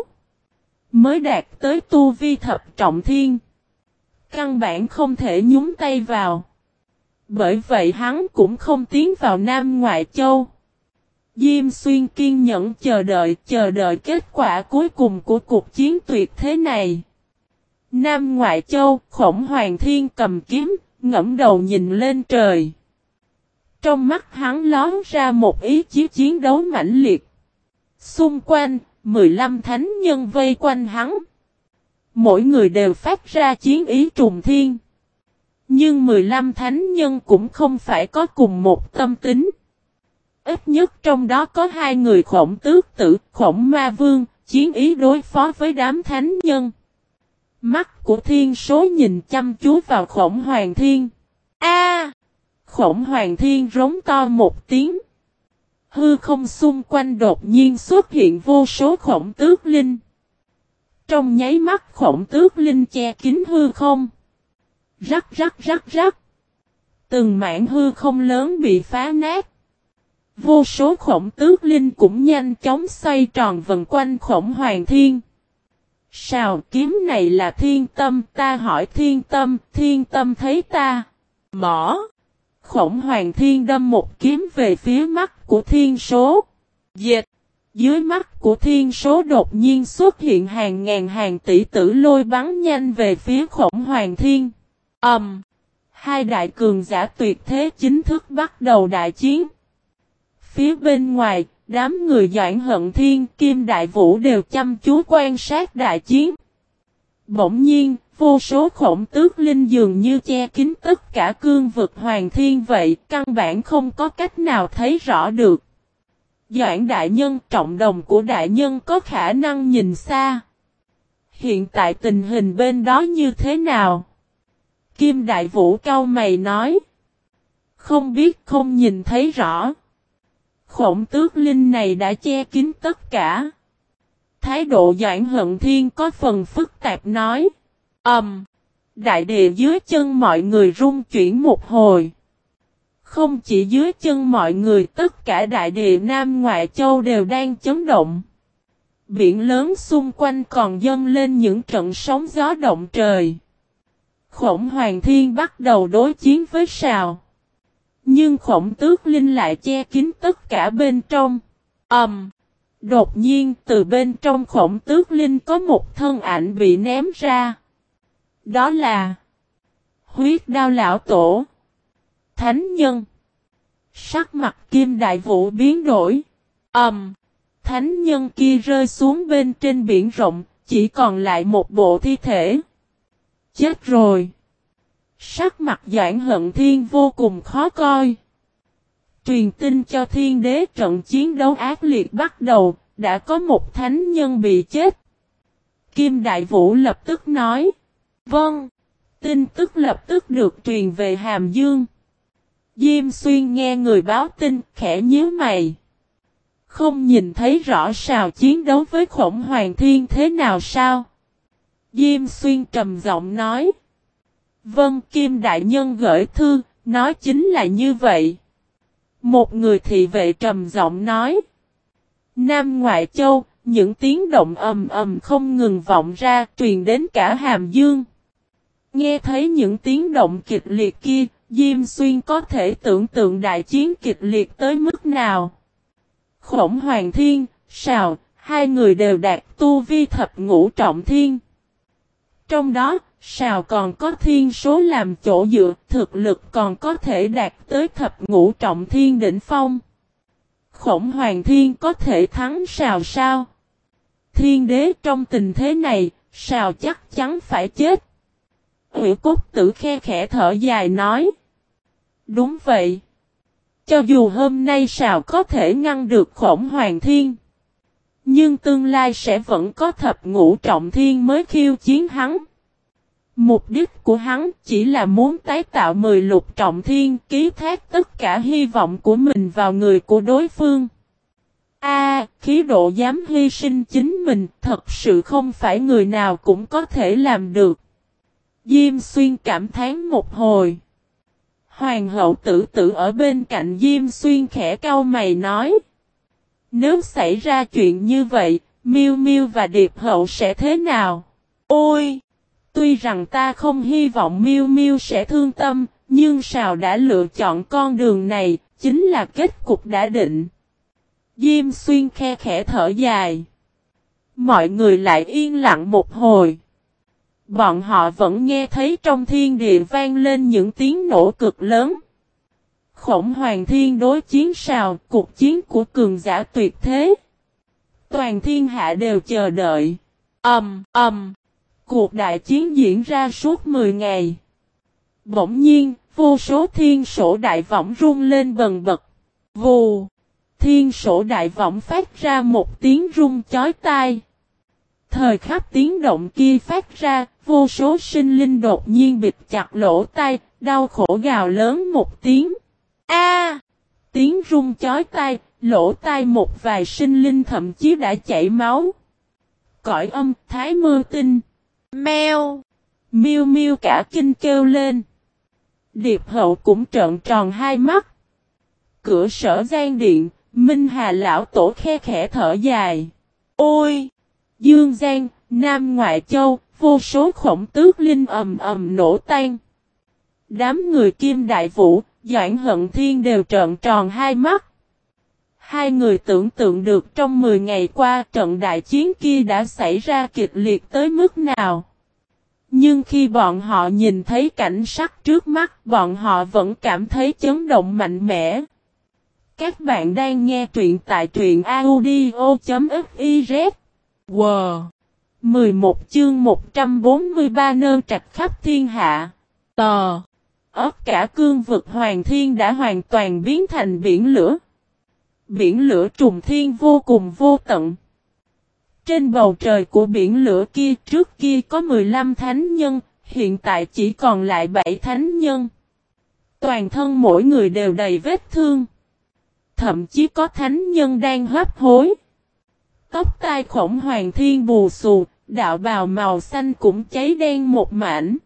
Mới đạt tới tu vi thập trọng thiên. Căn bản không thể nhúng tay vào. Bởi vậy hắn cũng không tiến vào Nam Ngoại Châu. Diêm xuyên kiên nhẫn chờ đợi, chờ đợi kết quả cuối cùng của cuộc chiến tuyệt thế này. Nam Ngoại Châu, khổng hoàng thiên cầm kiếm, ngẫm đầu nhìn lên trời. Trong mắt hắn lón ra một ý chí chiến đấu mãnh liệt. Xung quanh, 15 thánh nhân vây quanh hắn. Mỗi người đều phát ra chiến ý trùng thiên. Nhưng 15 thánh nhân cũng không phải có cùng một tâm tính. Ít nhất trong đó có hai người khổng tước tử, khổng ma vương, chiến ý đối phó với đám thánh nhân. Mắt của thiên số nhìn chăm chú vào khổng hoàng thiên. A! khổng hoàng thiên rống to một tiếng. Hư không xung quanh đột nhiên xuất hiện vô số khổng tước linh. Trong nháy mắt khổng tước linh che kín hư không. Rắc rắc rắc rắc. Từng mảng hư không lớn bị phá nát. Vô số khổng tước linh cũng nhanh chóng xoay tròn vần quanh khổng hoàng thiên. sao kiếm này là thiên tâm, ta hỏi thiên tâm, thiên tâm thấy ta. Mỏ. Khổng hoàng thiên đâm một kiếm về phía mắt của thiên số. Dệt. Dưới mắt của thiên số đột nhiên xuất hiện hàng ngàn hàng tỷ tử lôi bắn nhanh về phía khổng hoàng thiên. Ẩm. Um, hai đại cường giả tuyệt thế chính thức bắt đầu đại chiến. Phía bên ngoài, đám người Doãn Hận Thiên, Kim Đại Vũ đều chăm chú quan sát đại chiến. Bỗng nhiên, vô số khổng tước linh dường như che kín tất cả cương vực hoàng thiên vậy, căn bản không có cách nào thấy rõ được. Doãn đại nhân trọng đồng của đại nhân có khả năng nhìn xa. Hiện tại tình hình bên đó như thế nào? Kim đại vũ cao mày nói. Không biết không nhìn thấy rõ. Khổng tước linh này đã che kín tất cả. Thái độ Doãn Hận Thiên có phần phức tạp nói. Ẩm. Um, đại địa dưới chân mọi người rung chuyển một hồi. Không chỉ dưới chân mọi người tất cả đại địa Nam Ngoại Châu đều đang chấn động. Biển lớn xung quanh còn dâng lên những trận sóng gió động trời. Khổng Hoàng Thiên bắt đầu đối chiến với Sào. Nhưng khổng tước linh lại che kín tất cả bên trong. Ẩm. Um, đột nhiên từ bên trong khổng tước linh có một thân ảnh bị ném ra. Đó là huyết đao lão tổ. Thánh nhân. Sắc mặt kim đại vũ biến đổi. Ẩm. Um, thánh nhân kia rơi xuống bên trên biển rộng, chỉ còn lại một bộ thi thể. Chết rồi. Sắc mặt Doãn Hận Thiên vô cùng khó coi. Truyền tin cho thiên đế trận chiến đấu ác liệt bắt đầu, đã có một thánh nhân bị chết. Kim Đại Vũ lập tức nói. Vâng. Tin tức lập tức được truyền về Hàm Dương. Diêm Xuyên nghe người báo tin, khẽ nhíu mày. Không nhìn thấy rõ sao chiến đấu với khổng hoàng thiên thế nào sao? Diêm Xuyên trầm giọng nói. Vân Kim Đại Nhân gửi thư, nói chính là như vậy. Một người thị vệ trầm giọng nói. Nam Ngoại Châu, những tiếng động ầm ầm không ngừng vọng ra truyền đến cả Hàm Dương. Nghe thấy những tiếng động kịch liệt kia, Diêm Xuyên có thể tưởng tượng đại chiến kịch liệt tới mức nào. Khổng Hoàng Thiên, Sào, hai người đều đạt tu vi thập ngũ trọng thiên. Trong đó, Sào còn có thiên số làm chỗ dựa, thực lực còn có thể đạt tới thập ngũ trọng thiên đỉnh phong. Khổng Hoàng Thiên có thể thắng Sào sao? Thiên đế trong tình thế này, Sào chắc chắn phải chết. Hữu cốt tử khe khẽ thở dài nói. Đúng vậy. Cho dù hôm nay Sào có thể ngăn được khổng Hoàng Thiên. Nhưng tương lai sẽ vẫn có thập ngũ trọng thiên mới khiêu chiến hắn. Mục đích của hắn chỉ là muốn tái tạo mười lục trọng thiên ký thác tất cả hy vọng của mình vào người của đối phương. A, khí độ dám hy sinh chính mình thật sự không phải người nào cũng có thể làm được. Diêm xuyên cảm thán một hồi. Hoàng hậu tử tử ở bên cạnh Diêm xuyên khẽ cau mày nói. Nếu xảy ra chuyện như vậy, miu miu và Điệp hậu sẽ thế nào? Ôi! Tuy rằng ta không hy vọng miu miu sẽ thương tâm, nhưng Sào đã lựa chọn con đường này, chính là kết cục đã định. Diêm xuyên khe khẽ thở dài. Mọi người lại yên lặng một hồi. Bọn họ vẫn nghe thấy trong thiên địa vang lên những tiếng nổ cực lớn. Khổng hoàng thiên đối chiến sào, cuộc chiến của cường giả tuyệt thế. Toàn thiên hạ đều chờ đợi. âm um. Um. Cuộc đại chiến diễn ra suốt 10 ngày. Bỗng nhiên, vô số thiên sổ đại võng rung lên bần bật. Vù. thiên sổ đại võng phát ra một tiếng rung chói tai. Thời khắc tiếng động kia phát ra, vô số sinh linh đột nhiên bịt chặt lỗ tai, đau khổ gào lớn một tiếng. A! tiếng rung chói tai, lỗ tai một vài sinh linh thậm chí đã chảy máu. Cõi âm thái mưa tinh. Mèo! Miêu miêu cả kinh kêu lên. Điệp hậu cũng trợn tròn hai mắt. Cửa sở gian điện, Minh Hà lão tổ khe khẽ thở dài. Ôi! Dương Giang, Nam Ngoại Châu, vô số khổng tước linh ầm ầm nổ tan. Đám người kim đại vũ, Doãn hận thiên đều trợn tròn hai mắt. Hai người tưởng tượng được trong 10 ngày qua trận đại chiến kia đã xảy ra kịch liệt tới mức nào. Nhưng khi bọn họ nhìn thấy cảnh sắc trước mắt, bọn họ vẫn cảm thấy chấn động mạnh mẽ. Các bạn đang nghe truyện tại truyện audio.fif Wow! 11 chương 143 nơ trạch khắp thiên hạ. Tò! ấp cả cương vực hoàng thiên đã hoàn toàn biến thành biển lửa. Biển lửa trùng thiên vô cùng vô tận. Trên bầu trời của biển lửa kia trước kia có 15 thánh nhân, hiện tại chỉ còn lại 7 thánh nhân. Toàn thân mỗi người đều đầy vết thương. Thậm chí có thánh nhân đang hấp hối. Tóc tai khổng hoàng thiên bù xù, đạo bào màu xanh cũng cháy đen một mảnh.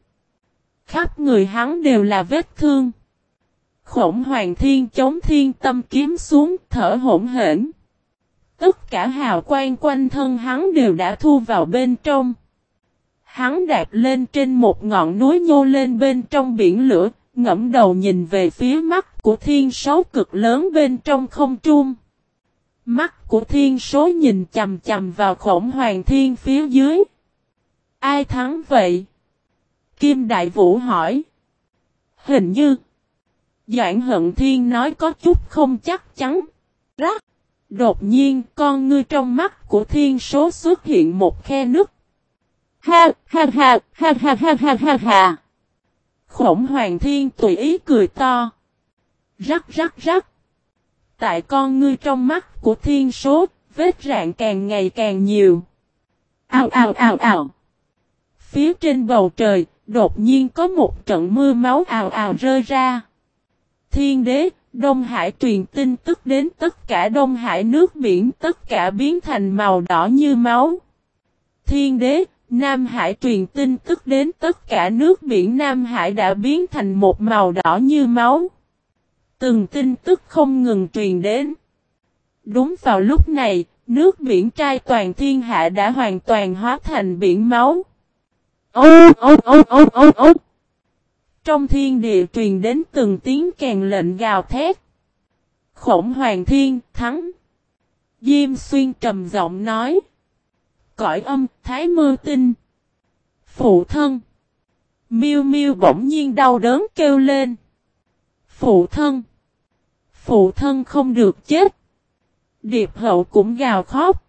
Khắp người hắn đều là vết thương. Khổng hoàng thiên chống thiên tâm kiếm xuống thở hỗn hển. Tất cả hào quang quanh thân hắn đều đã thu vào bên trong. Hắn đạp lên trên một ngọn núi nhô lên bên trong biển lửa, ngẫm đầu nhìn về phía mắt của thiên sáu cực lớn bên trong không trung. Mắt của thiên số nhìn chầm chầm vào khổng hoàng thiên phía dưới. Ai thắng vậy? Kim Đại Vũ hỏi. Hình như. Doãn hận thiên nói có chút không chắc chắn. Rắc. Đột nhiên, con ngươi trong mắt của thiên số xuất hiện một khe nứt. Ha ha ha ha ha ha ha ha ha. Khổng hoàng thiên tùy ý cười to. Rắc rắc rắc. Tại con ngươi trong mắt của thiên số, vết rạn càng ngày càng nhiều. Ao ao ao ao. Phía trên bầu trời, Đột nhiên có một trận mưa máu ào ào rơi ra. Thiên đế, Đông Hải truyền tin tức đến tất cả Đông Hải nước biển tất cả biến thành màu đỏ như máu. Thiên đế, Nam Hải truyền tin tức đến tất cả nước biển Nam Hải đã biến thành một màu đỏ như máu. Từng tin tức không ngừng truyền đến. Đúng vào lúc này, nước biển trai toàn thiên hạ đã hoàn toàn hóa thành biển máu. Ô ô ô ô ô ô Trong thiên địa truyền đến từng tiếng kèn lệnh gào thét. Khổng hoàng thiên thắng. Diêm xuyên trầm giọng nói. Cõi âm thái mơ tinh. Phụ thân. Miêu miêu bỗng nhiên đau đớn kêu lên. Phụ thân. Phụ thân không được chết. Điệp hậu cũng gào khóc.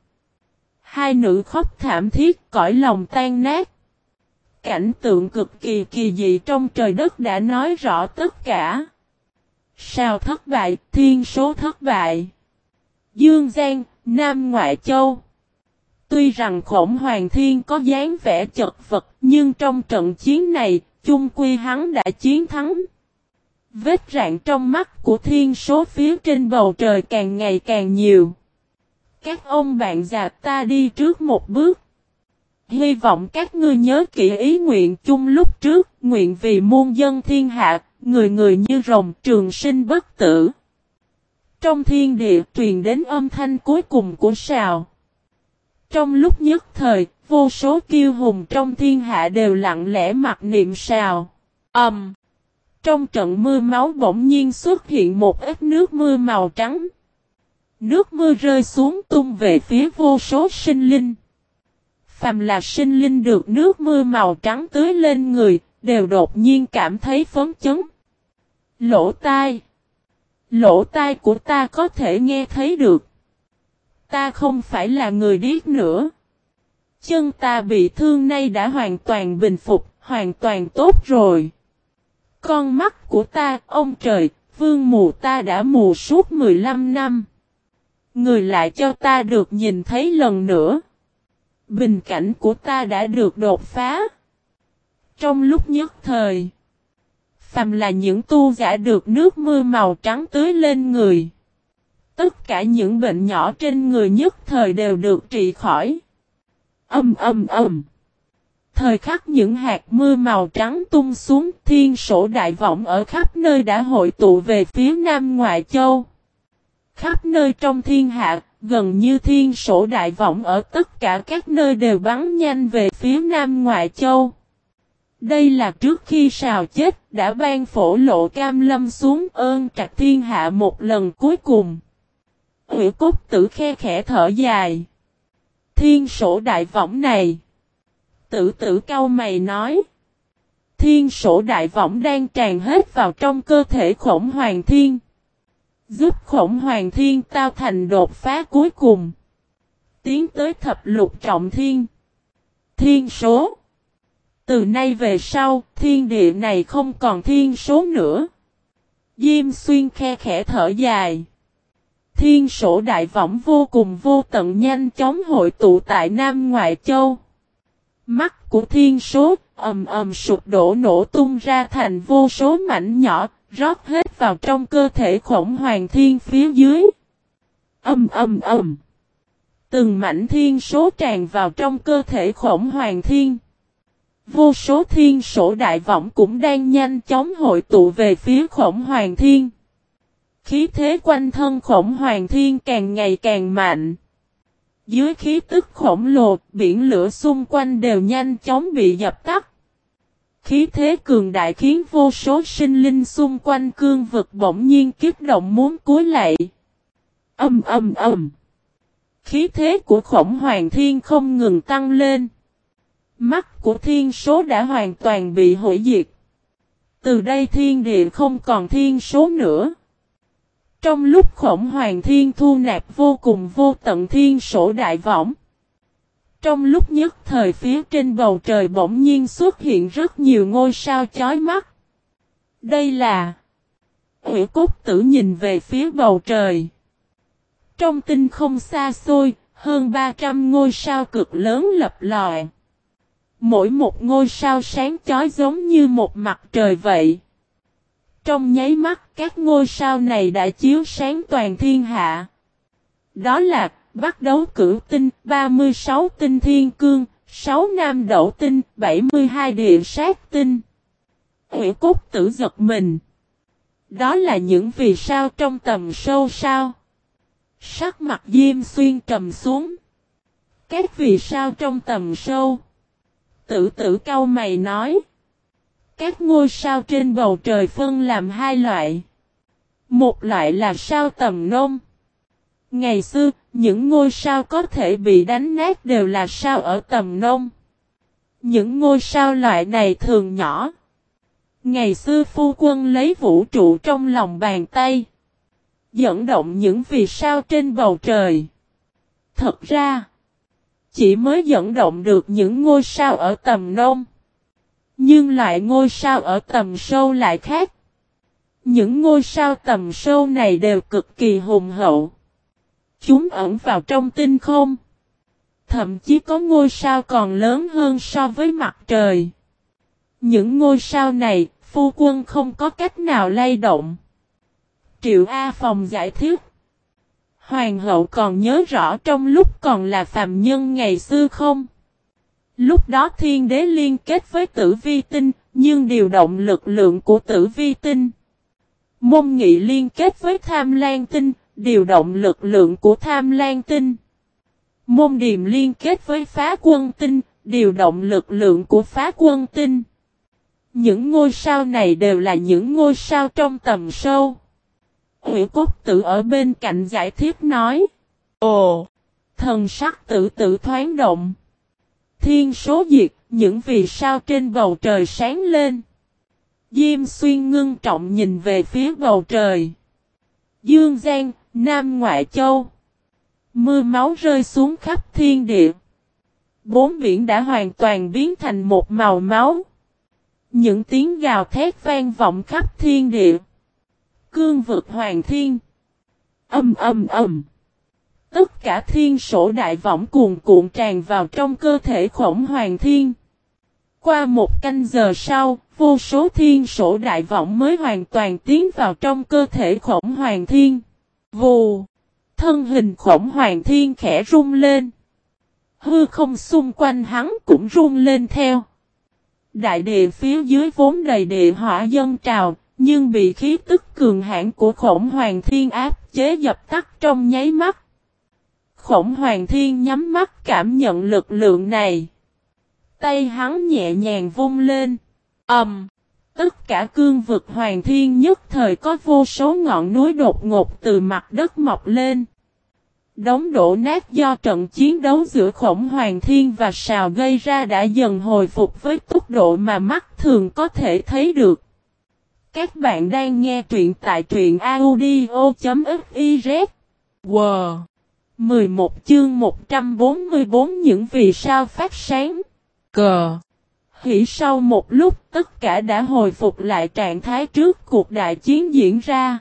Hai nữ khóc thảm thiết cõi lòng tan nát cảnh tượng cực kỳ kỳ dị trong trời đất đã nói rõ tất cả. Sao thất bại, thiên số thất bại. Dương Giang, Nam Ngoại Châu. Tuy rằng khổng hoàng thiên có dáng vẻ chật vật, nhưng trong trận chiến này, chung quy hắn đã chiến thắng. Vết rạn trong mắt của thiên số phía trên bầu trời càng ngày càng nhiều. Các ông bạn già ta đi trước một bước. Hy vọng các ngươi nhớ kỹ ý nguyện chung lúc trước, nguyện vì muôn dân thiên hạ, người người như rồng trường sinh bất tử. Trong thiên địa truyền đến âm thanh cuối cùng của sào. Trong lúc nhất thời, vô số kiêu hùng trong thiên hạ đều lặng lẽ mặc niệm sào. âm. Um, trong trận mưa máu bỗng nhiên xuất hiện một ít nước mưa màu trắng. Nước mưa rơi xuống tung về phía vô số sinh linh. Phàm là sinh linh được nước mưa màu trắng tưới lên người, đều đột nhiên cảm thấy phấn chấn. Lỗ tai. Lỗ tai của ta có thể nghe thấy được. Ta không phải là người điếc nữa. Chân ta bị thương nay đã hoàn toàn bình phục, hoàn toàn tốt rồi. Con mắt của ta, ông trời, vương mù ta đã mù suốt 15 năm. Người lại cho ta được nhìn thấy lần nữa. Bình cảnh của ta đã được đột phá. Trong lúc nhất thời, phàm là những tu giả được nước mưa màu trắng tưới lên người. Tất cả những bệnh nhỏ trên người nhất thời đều được trị khỏi. Âm âm âm. Thời khắc những hạt mưa màu trắng tung xuống thiên sổ đại vọng ở khắp nơi đã hội tụ về phía nam ngoại châu. Khắp nơi trong thiên hạ, gần như thiên sổ đại vọng ở tất cả các nơi đều bắn nhanh về phía nam ngoại châu. Đây là trước khi sào chết đã ban phổ lộ cam lâm xuống ơn trạch thiên hạ một lần cuối cùng. nguyễn cốt tử khe khẽ thở dài. Thiên sổ đại võng này. Tử tử cao mày nói. Thiên sổ đại võng đang tràn hết vào trong cơ thể khổng hoàng thiên. Giúp khổng hoàng thiên tao thành đột phá cuối cùng. Tiến tới thập lục trọng thiên. Thiên số. Từ nay về sau, thiên địa này không còn thiên số nữa. Diêm xuyên khe khẽ thở dài. Thiên sổ đại võng vô cùng vô tận nhanh chóng hội tụ tại Nam Ngoại Châu. Mắt của thiên số ầm ầm sụp đổ nổ tung ra thành vô số mảnh nhỏ, rót hết vào trong cơ thể khổng hoàng thiên phía dưới. Âm âm âm. Từng mảnh thiên số tràn vào trong cơ thể khổng hoàng thiên. Vô số thiên sổ đại võng cũng đang nhanh chóng hội tụ về phía khổng hoàng thiên. Khí thế quanh thân khổng hoàng thiên càng ngày càng mạnh. Dưới khí tức khổng lồ, biển lửa xung quanh đều nhanh chóng bị dập tắt. Khí thế cường đại khiến vô số sinh linh xung quanh cương vực bỗng nhiên kiếp động muốn cúi lại. Âm âm âm. Khí thế của khổng hoàng thiên không ngừng tăng lên. Mắt của thiên số đã hoàn toàn bị hủy diệt. Từ đây thiên địa không còn thiên số nữa. Trong lúc khổng hoàng thiên thu nạp vô cùng vô tận thiên sổ đại võng. Trong lúc nhất thời phía trên bầu trời bỗng nhiên xuất hiện rất nhiều ngôi sao chói mắt. Đây là... Ủy cốt tử nhìn về phía bầu trời. Trong tinh không xa xôi, hơn 300 ngôi sao cực lớn lập lòi. Mỗi một ngôi sao sáng chói giống như một mặt trời vậy. Trong nháy mắt các ngôi sao này đã chiếu sáng toàn thiên hạ. Đó là bắt đấu cửu tinh, 36 tinh thiên cương, 6 nam đậu tinh, 72 địa sát tinh. Ủy cốt tử giật mình. Đó là những vì sao trong tầm sâu sao. Sắc mặt diêm xuyên trầm xuống. Các vì sao trong tầm sâu. Tử tử cao mày nói. Các ngôi sao trên bầu trời phân làm hai loại. Một loại là sao tầm nông. Ngày xưa, những ngôi sao có thể bị đánh nát đều là sao ở tầm nông. Những ngôi sao loại này thường nhỏ. Ngày xưa phu quân lấy vũ trụ trong lòng bàn tay. Dẫn động những vì sao trên bầu trời. Thật ra, chỉ mới dẫn động được những ngôi sao ở tầm nông. Nhưng loại ngôi sao ở tầm sâu lại khác. Những ngôi sao tầm sâu này đều cực kỳ hùng hậu. Chúng ẩn vào trong tinh không. Thậm chí có ngôi sao còn lớn hơn so với mặt trời. Những ngôi sao này, phu quân không có cách nào lay động. Triệu A Phòng giải thích. Hoàng hậu còn nhớ rõ trong lúc còn là phàm nhân ngày xưa không? Lúc đó thiên đế liên kết với tử vi tinh, nhưng điều động lực lượng của tử vi tinh. Môn nghị liên kết với tham lan tinh, điều động lực lượng của tham lan tinh. Môn điềm liên kết với phá quân tinh, điều động lực lượng của phá quân tinh. Những ngôi sao này đều là những ngôi sao trong tầm sâu. Ủy cốt tử ở bên cạnh giải thích nói. Ồ! Thần sắc tự tự thoáng động. Thiên số diệt, những vì sao trên bầu trời sáng lên. Diêm xuyên ngưng trọng nhìn về phía bầu trời. Dương Giang, Nam Ngoại Châu. Mưa máu rơi xuống khắp thiên địa. Bốn biển đã hoàn toàn biến thành một màu máu. Những tiếng gào thét vang vọng khắp thiên địa. Cương vực hoàng thiên. Âm âm âm tất cả thiên sổ đại võng cuồn cuộn tràn vào trong cơ thể khổng hoàng thiên. Qua một canh giờ sau, vô số thiên sổ đại võng mới hoàn toàn tiến vào trong cơ thể khổng hoàng thiên. Vù! Thân hình khổng hoàng thiên khẽ rung lên. Hư không xung quanh hắn cũng rung lên theo. Đại địa phía dưới vốn đầy địa hỏa dân trào, nhưng bị khí tức cường hãn của khổng hoàng thiên áp chế dập tắt trong nháy mắt. Khổng hoàng thiên nhắm mắt cảm nhận lực lượng này. Tay hắn nhẹ nhàng vung lên. ầm, um, Tất cả cương vực hoàng thiên nhất thời có vô số ngọn núi đột ngột từ mặt đất mọc lên. Đống đổ nát do trận chiến đấu giữa khổng hoàng thiên và sào gây ra đã dần hồi phục với tốc độ mà mắt thường có thể thấy được. Các bạn đang nghe truyện tại truyện audio.fif. Wow! 11 chương 144 những vì sao phát sáng. Cờ! Hỉ sau một lúc tất cả đã hồi phục lại trạng thái trước cuộc đại chiến diễn ra.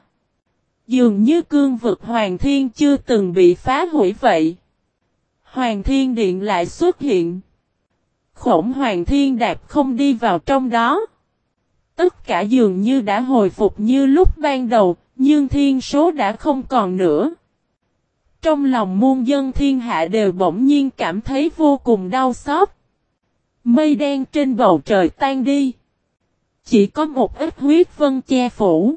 Dường như cương vực Hoàng Thiên chưa từng bị phá hủy vậy. Hoàng Thiên Điện lại xuất hiện. Khổng Hoàng Thiên đạp không đi vào trong đó. Tất cả dường như đã hồi phục như lúc ban đầu, nhưng thiên số đã không còn nữa. Trong lòng muôn dân thiên hạ đều bỗng nhiên cảm thấy vô cùng đau xót. Mây đen trên bầu trời tan đi. Chỉ có một ít huyết vân che phủ.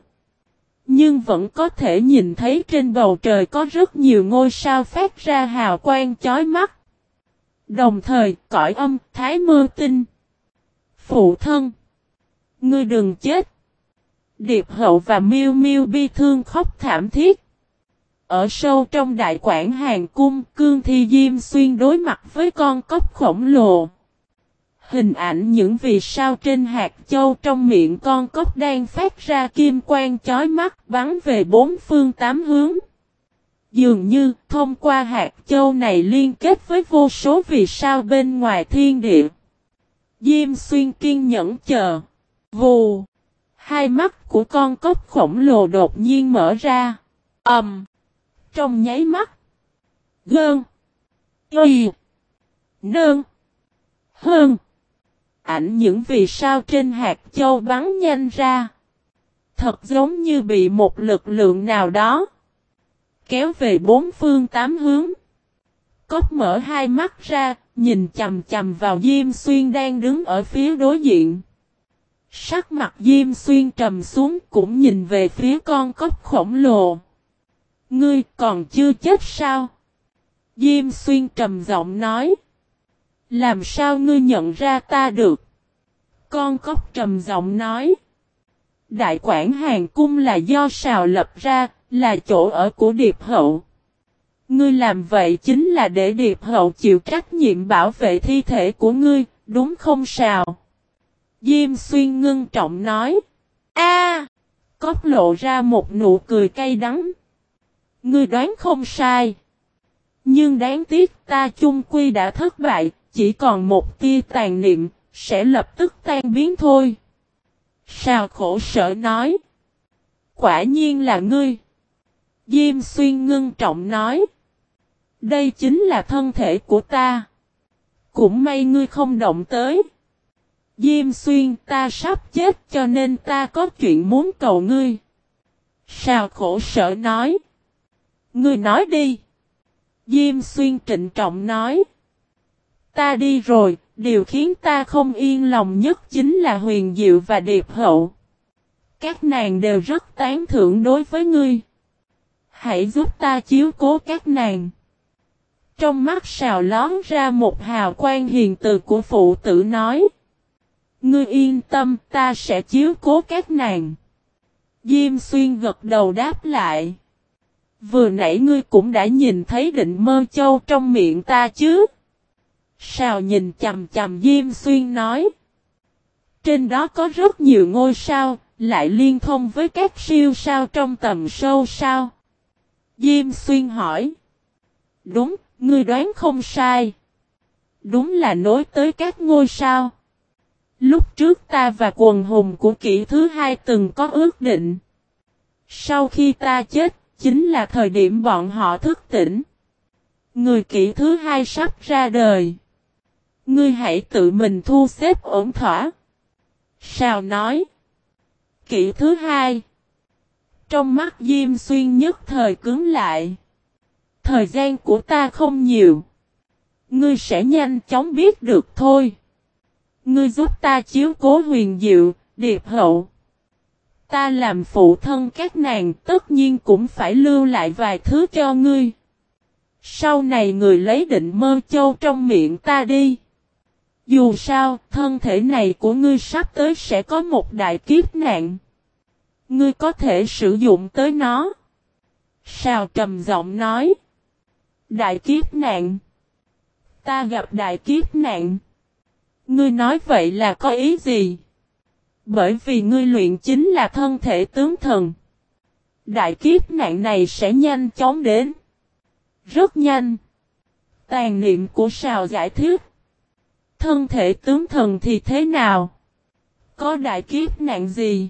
Nhưng vẫn có thể nhìn thấy trên bầu trời có rất nhiều ngôi sao phát ra hào quang chói mắt. Đồng thời, cõi âm, thái mưa tinh. Phụ thân. Ngươi đừng chết. Điệp hậu và miêu miêu bi thương khóc thảm thiết. Ở sâu trong đại quảng hàng cung, cương thi diêm xuyên đối mặt với con cốc khổng lồ. Hình ảnh những vì sao trên hạt châu trong miệng con cốc đang phát ra kim quang chói mắt bắn về bốn phương tám hướng. Dường như thông qua hạt châu này liên kết với vô số vì sao bên ngoài thiên địa. Diêm xuyên kiên nhẫn chờ. Vù. Hai mắt của con cốc khổng lồ đột nhiên mở ra. ầm, um, trong nháy mắt. Gơn. Y. Nơn. Hơn ảnh những vì sao trên hạt châu bắn nhanh ra. Thật giống như bị một lực lượng nào đó. Kéo về bốn phương tám hướng. Cốc mở hai mắt ra, nhìn chầm chầm vào Diêm Xuyên đang đứng ở phía đối diện. Sắc mặt Diêm Xuyên trầm xuống cũng nhìn về phía con cốc khổng lồ. Ngươi còn chưa chết sao? Diêm Xuyên trầm giọng nói. Làm sao ngươi nhận ra ta được? Con cốc trầm giọng nói. Đại quản hàng cung là do sào lập ra, là chỗ ở của điệp hậu. Ngươi làm vậy chính là để điệp hậu chịu trách nhiệm bảo vệ thi thể của ngươi, đúng không sào? Diêm xuyên ngưng trọng nói. A, Cốc lộ ra một nụ cười cay đắng. Ngươi đoán không sai. Nhưng đáng tiếc ta chung quy đã thất bại, chỉ còn một tia tàn niệm, sẽ lập tức tan biến thôi. Sao khổ sở nói. Quả nhiên là ngươi. Diêm xuyên ngưng trọng nói. Đây chính là thân thể của ta. Cũng may ngươi không động tới. Diêm xuyên ta sắp chết cho nên ta có chuyện muốn cầu ngươi. Sao khổ sở nói. Ngươi nói đi. Diêm xuyên trịnh trọng nói. Ta đi rồi, điều khiến ta không yên lòng nhất chính là huyền diệu và điệp hậu. Các nàng đều rất tán thưởng đối với ngươi. Hãy giúp ta chiếu cố các nàng. Trong mắt xào lón ra một hào quang hiền từ của phụ tử nói. Ngươi yên tâm ta sẽ chiếu cố các nàng. Diêm xuyên gật đầu đáp lại. Vừa nãy ngươi cũng đã nhìn thấy định mơ châu trong miệng ta chứ. Sào nhìn chầm chầm Diêm Xuyên nói. Trên đó có rất nhiều ngôi sao, lại liên thông với các siêu sao trong tầm sâu sao. Diêm Xuyên hỏi. Đúng, ngươi đoán không sai. Đúng là nối tới các ngôi sao. Lúc trước ta và quần hùng của kỷ thứ hai từng có ước định. Sau khi ta chết, chính là thời điểm bọn họ thức tỉnh. Người kỹ thứ hai sắp ra đời. Ngươi hãy tự mình thu xếp ổn thỏa. Sao nói? Kỹ thứ hai. Trong mắt Diêm Xuyên nhất thời cứng lại. Thời gian của ta không nhiều. Ngươi sẽ nhanh chóng biết được thôi. Ngươi giúp ta chiếu cố huyền diệu, điệp hậu. Ta làm phụ thân các nàng tất nhiên cũng phải lưu lại vài thứ cho ngươi. Sau này người lấy định mơ châu trong miệng ta đi. Dù sao, thân thể này của ngươi sắp tới sẽ có một đại kiếp nạn. Ngươi có thể sử dụng tới nó. sao trầm giọng nói. Đại kiếp nạn. Ta gặp đại kiếp nạn. Ngươi nói vậy là có ý gì? Bởi vì ngươi luyện chính là thân thể tướng thần. Đại kiếp nạn này sẽ nhanh chóng đến. Rất nhanh. Tàn niệm của sào giải thích. Thân thể tướng thần thì thế nào? Có đại kiếp nạn gì?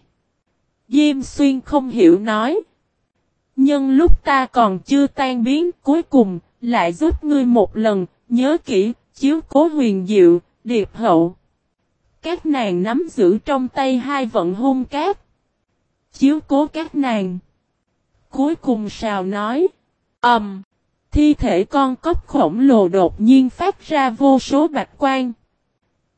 Diêm xuyên không hiểu nói. Nhưng lúc ta còn chưa tan biến cuối cùng, lại giúp ngươi một lần, nhớ kỹ, chiếu cố huyền diệu, điệp hậu. Các nàng nắm giữ trong tay hai vận hung cát. Chiếu cố các nàng. Cuối cùng sào nói. Ẩm. Um, thi thể con cóc khổng lồ đột nhiên phát ra vô số bạch quan.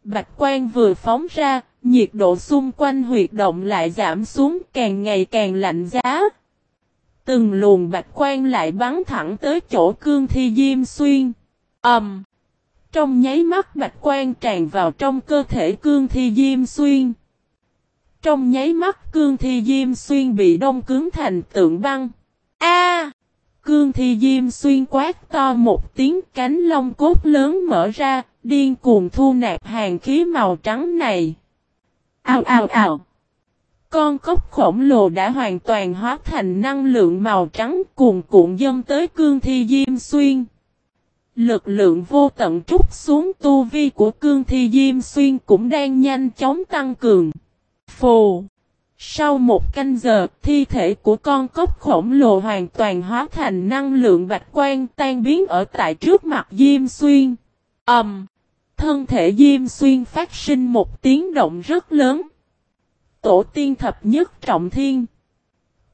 Bạch quan vừa phóng ra, nhiệt độ xung quanh huyệt động lại giảm xuống càng ngày càng lạnh giá. Từng luồng bạch quan lại bắn thẳng tới chỗ cương thi diêm xuyên. Ẩm. Um, trong nháy mắt bạch quan tràn vào trong cơ thể cương thi diêm xuyên. Trong nháy mắt cương thi diêm xuyên bị đông cứng thành tượng băng. A! cương thi diêm xuyên quát to một tiếng cánh lông cốt lớn mở ra, điên cuồng thu nạp hàng khí màu trắng này. Ao ao ao! Con cốc khổng lồ đã hoàn toàn hóa thành năng lượng màu trắng cuồn cuộn dâng tới cương thi diêm xuyên. Lực lượng vô tận trút xuống tu vi của cương thi diêm xuyên cũng đang nhanh chóng tăng cường. Phù! Sau một canh giờ, thi thể của con cốc khổng lồ hoàn toàn hóa thành năng lượng bạch quan tan biến ở tại trước mặt Diêm Xuyên. Ẩm! Um, thân thể Diêm Xuyên phát sinh một tiếng động rất lớn. Tổ tiên thập nhất trọng thiên.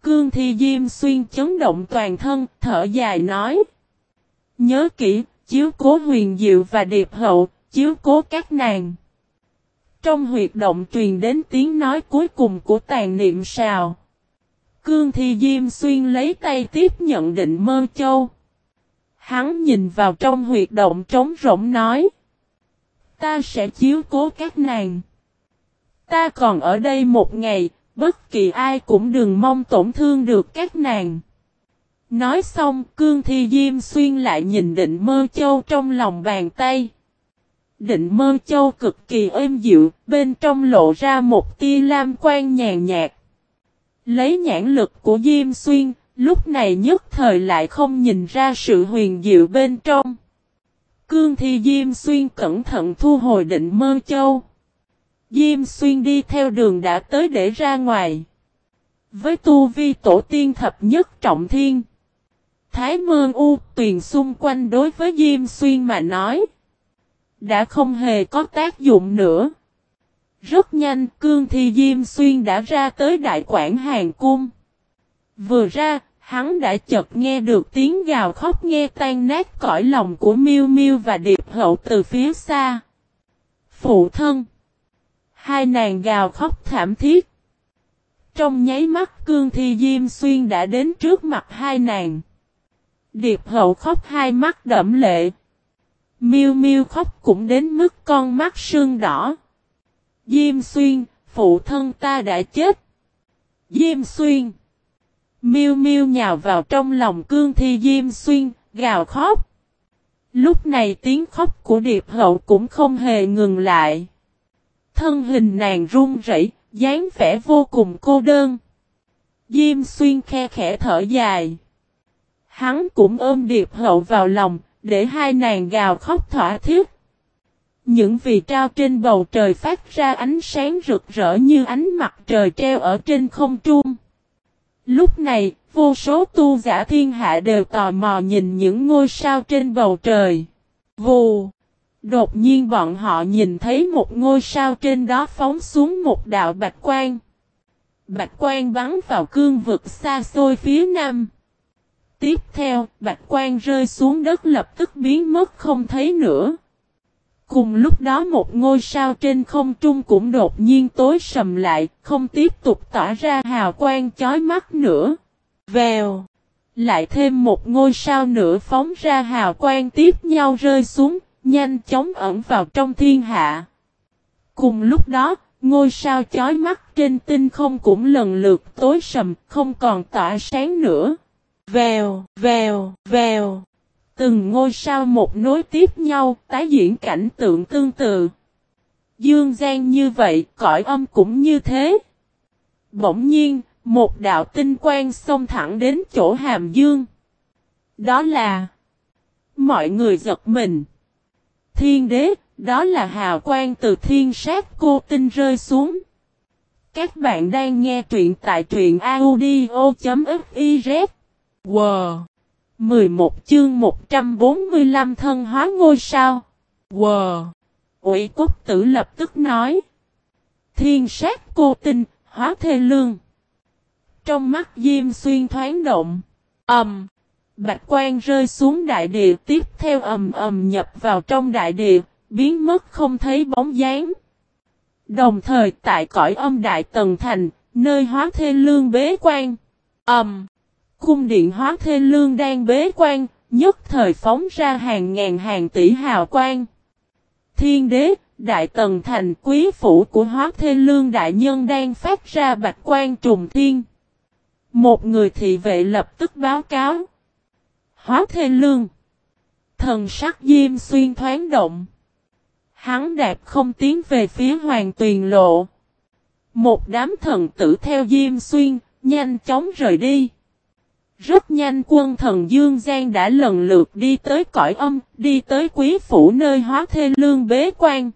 Cương thi Diêm Xuyên chấn động toàn thân, thở dài nói. Nhớ kỹ, chiếu cố huyền diệu và điệp hậu, chiếu cố các nàng. Trong huyệt động truyền đến tiếng nói cuối cùng của tàn niệm sào. Cương thi Diêm Xuyên lấy tay tiếp nhận định mơ châu. Hắn nhìn vào trong huyệt động trống rỗng nói. Ta sẽ chiếu cố các nàng. Ta còn ở đây một ngày, bất kỳ ai cũng đừng mong tổn thương được các nàng. Nói xong, cương thi diêm xuyên lại nhìn định mơ châu trong lòng bàn tay. Định mơ châu cực kỳ êm dịu, bên trong lộ ra một tia lam quan nhàn nhạt. Lấy nhãn lực của Diêm Xuyên, lúc này nhất thời lại không nhìn ra sự huyền diệu bên trong. Cương thi Diêm Xuyên cẩn thận thu hồi định mơ châu. Diêm Xuyên đi theo đường đã tới để ra ngoài. Với tu vi tổ tiên thập nhất trọng thiên. Thái Mương U tuyền xung quanh đối với Diêm Xuyên mà nói. Đã không hề có tác dụng nữa. Rất nhanh cương thi Diêm Xuyên đã ra tới đại quảng hàng cung. Vừa ra, hắn đã chợt nghe được tiếng gào khóc nghe tan nát cõi lòng của Miêu Miêu và Điệp Hậu từ phía xa. Phụ thân. Hai nàng gào khóc thảm thiết. Trong nháy mắt cương thi Diêm Xuyên đã đến trước mặt hai nàng. Điệp hậu khóc hai mắt đẫm lệ. Miêu miêu khóc cũng đến mức con mắt sưng đỏ. Diêm xuyên, phụ thân ta đã chết. Diêm xuyên. Miêu miêu nhào vào trong lòng cương thi Diêm xuyên, gào khóc. Lúc này tiếng khóc của điệp hậu cũng không hề ngừng lại. Thân hình nàng run rẩy, dáng vẻ vô cùng cô đơn. Diêm xuyên khe khẽ thở dài. Hắn cũng ôm điệp hậu vào lòng, để hai nàng gào khóc thỏa thiết. Những vì trao trên bầu trời phát ra ánh sáng rực rỡ như ánh mặt trời treo ở trên không trung. Lúc này, vô số tu giả thiên hạ đều tò mò nhìn những ngôi sao trên bầu trời. Vù! Đột nhiên bọn họ nhìn thấy một ngôi sao trên đó phóng xuống một đạo bạch quang. Bạch quang bắn vào cương vực xa xôi phía nam. Tiếp theo, bạch quan rơi xuống đất lập tức biến mất không thấy nữa. Cùng lúc đó một ngôi sao trên không trung cũng đột nhiên tối sầm lại, không tiếp tục tỏa ra hào quang chói mắt nữa. Vèo! Lại thêm một ngôi sao nữa phóng ra hào quang tiếp nhau rơi xuống, nhanh chóng ẩn vào trong thiên hạ. Cùng lúc đó, ngôi sao chói mắt trên tinh không cũng lần lượt tối sầm, không còn tỏa sáng nữa. Vèo, vèo, vèo. Từng ngôi sao một nối tiếp nhau, tái diễn cảnh tượng tương tự. Dương gian như vậy, cõi âm cũng như thế. Bỗng nhiên, một đạo tinh quang xông thẳng đến chỗ hàm dương. Đó là... Mọi người giật mình. Thiên đế, đó là hào quang từ thiên sát cô tinh rơi xuống. Các bạn đang nghe truyện tại truyện audio.fif Wow! 11 chương 145 thân hóa ngôi sao. Wow! Ủy quốc tử lập tức nói. Thiên sát cô tinh, hóa thê lương. Trong mắt Diêm xuyên thoáng động. Ẩm! Um, Bạch quan rơi xuống đại địa tiếp theo ầm ầm nhập vào trong đại địa, biến mất không thấy bóng dáng. Đồng thời tại cõi âm đại tầng thành, nơi hóa thê lương bế quan. Ẩm! Um, cung điện hóa thê lương đang bế quan, nhất thời phóng ra hàng ngàn hàng tỷ hào quang. Thiên đế, đại tần thành quý phủ của hóa thê lương đại nhân đang phát ra bạch quan trùng thiên. Một người thị vệ lập tức báo cáo. Hóa thê lương. Thần sắc diêm xuyên thoáng động. Hắn đạp không tiến về phía hoàng tuyền lộ. Một đám thần tử theo diêm xuyên, nhanh chóng rời đi. Rất nhanh quân thần Dương Giang đã lần lượt đi tới cõi âm, đi tới quý phủ nơi hóa thê lương bế quan.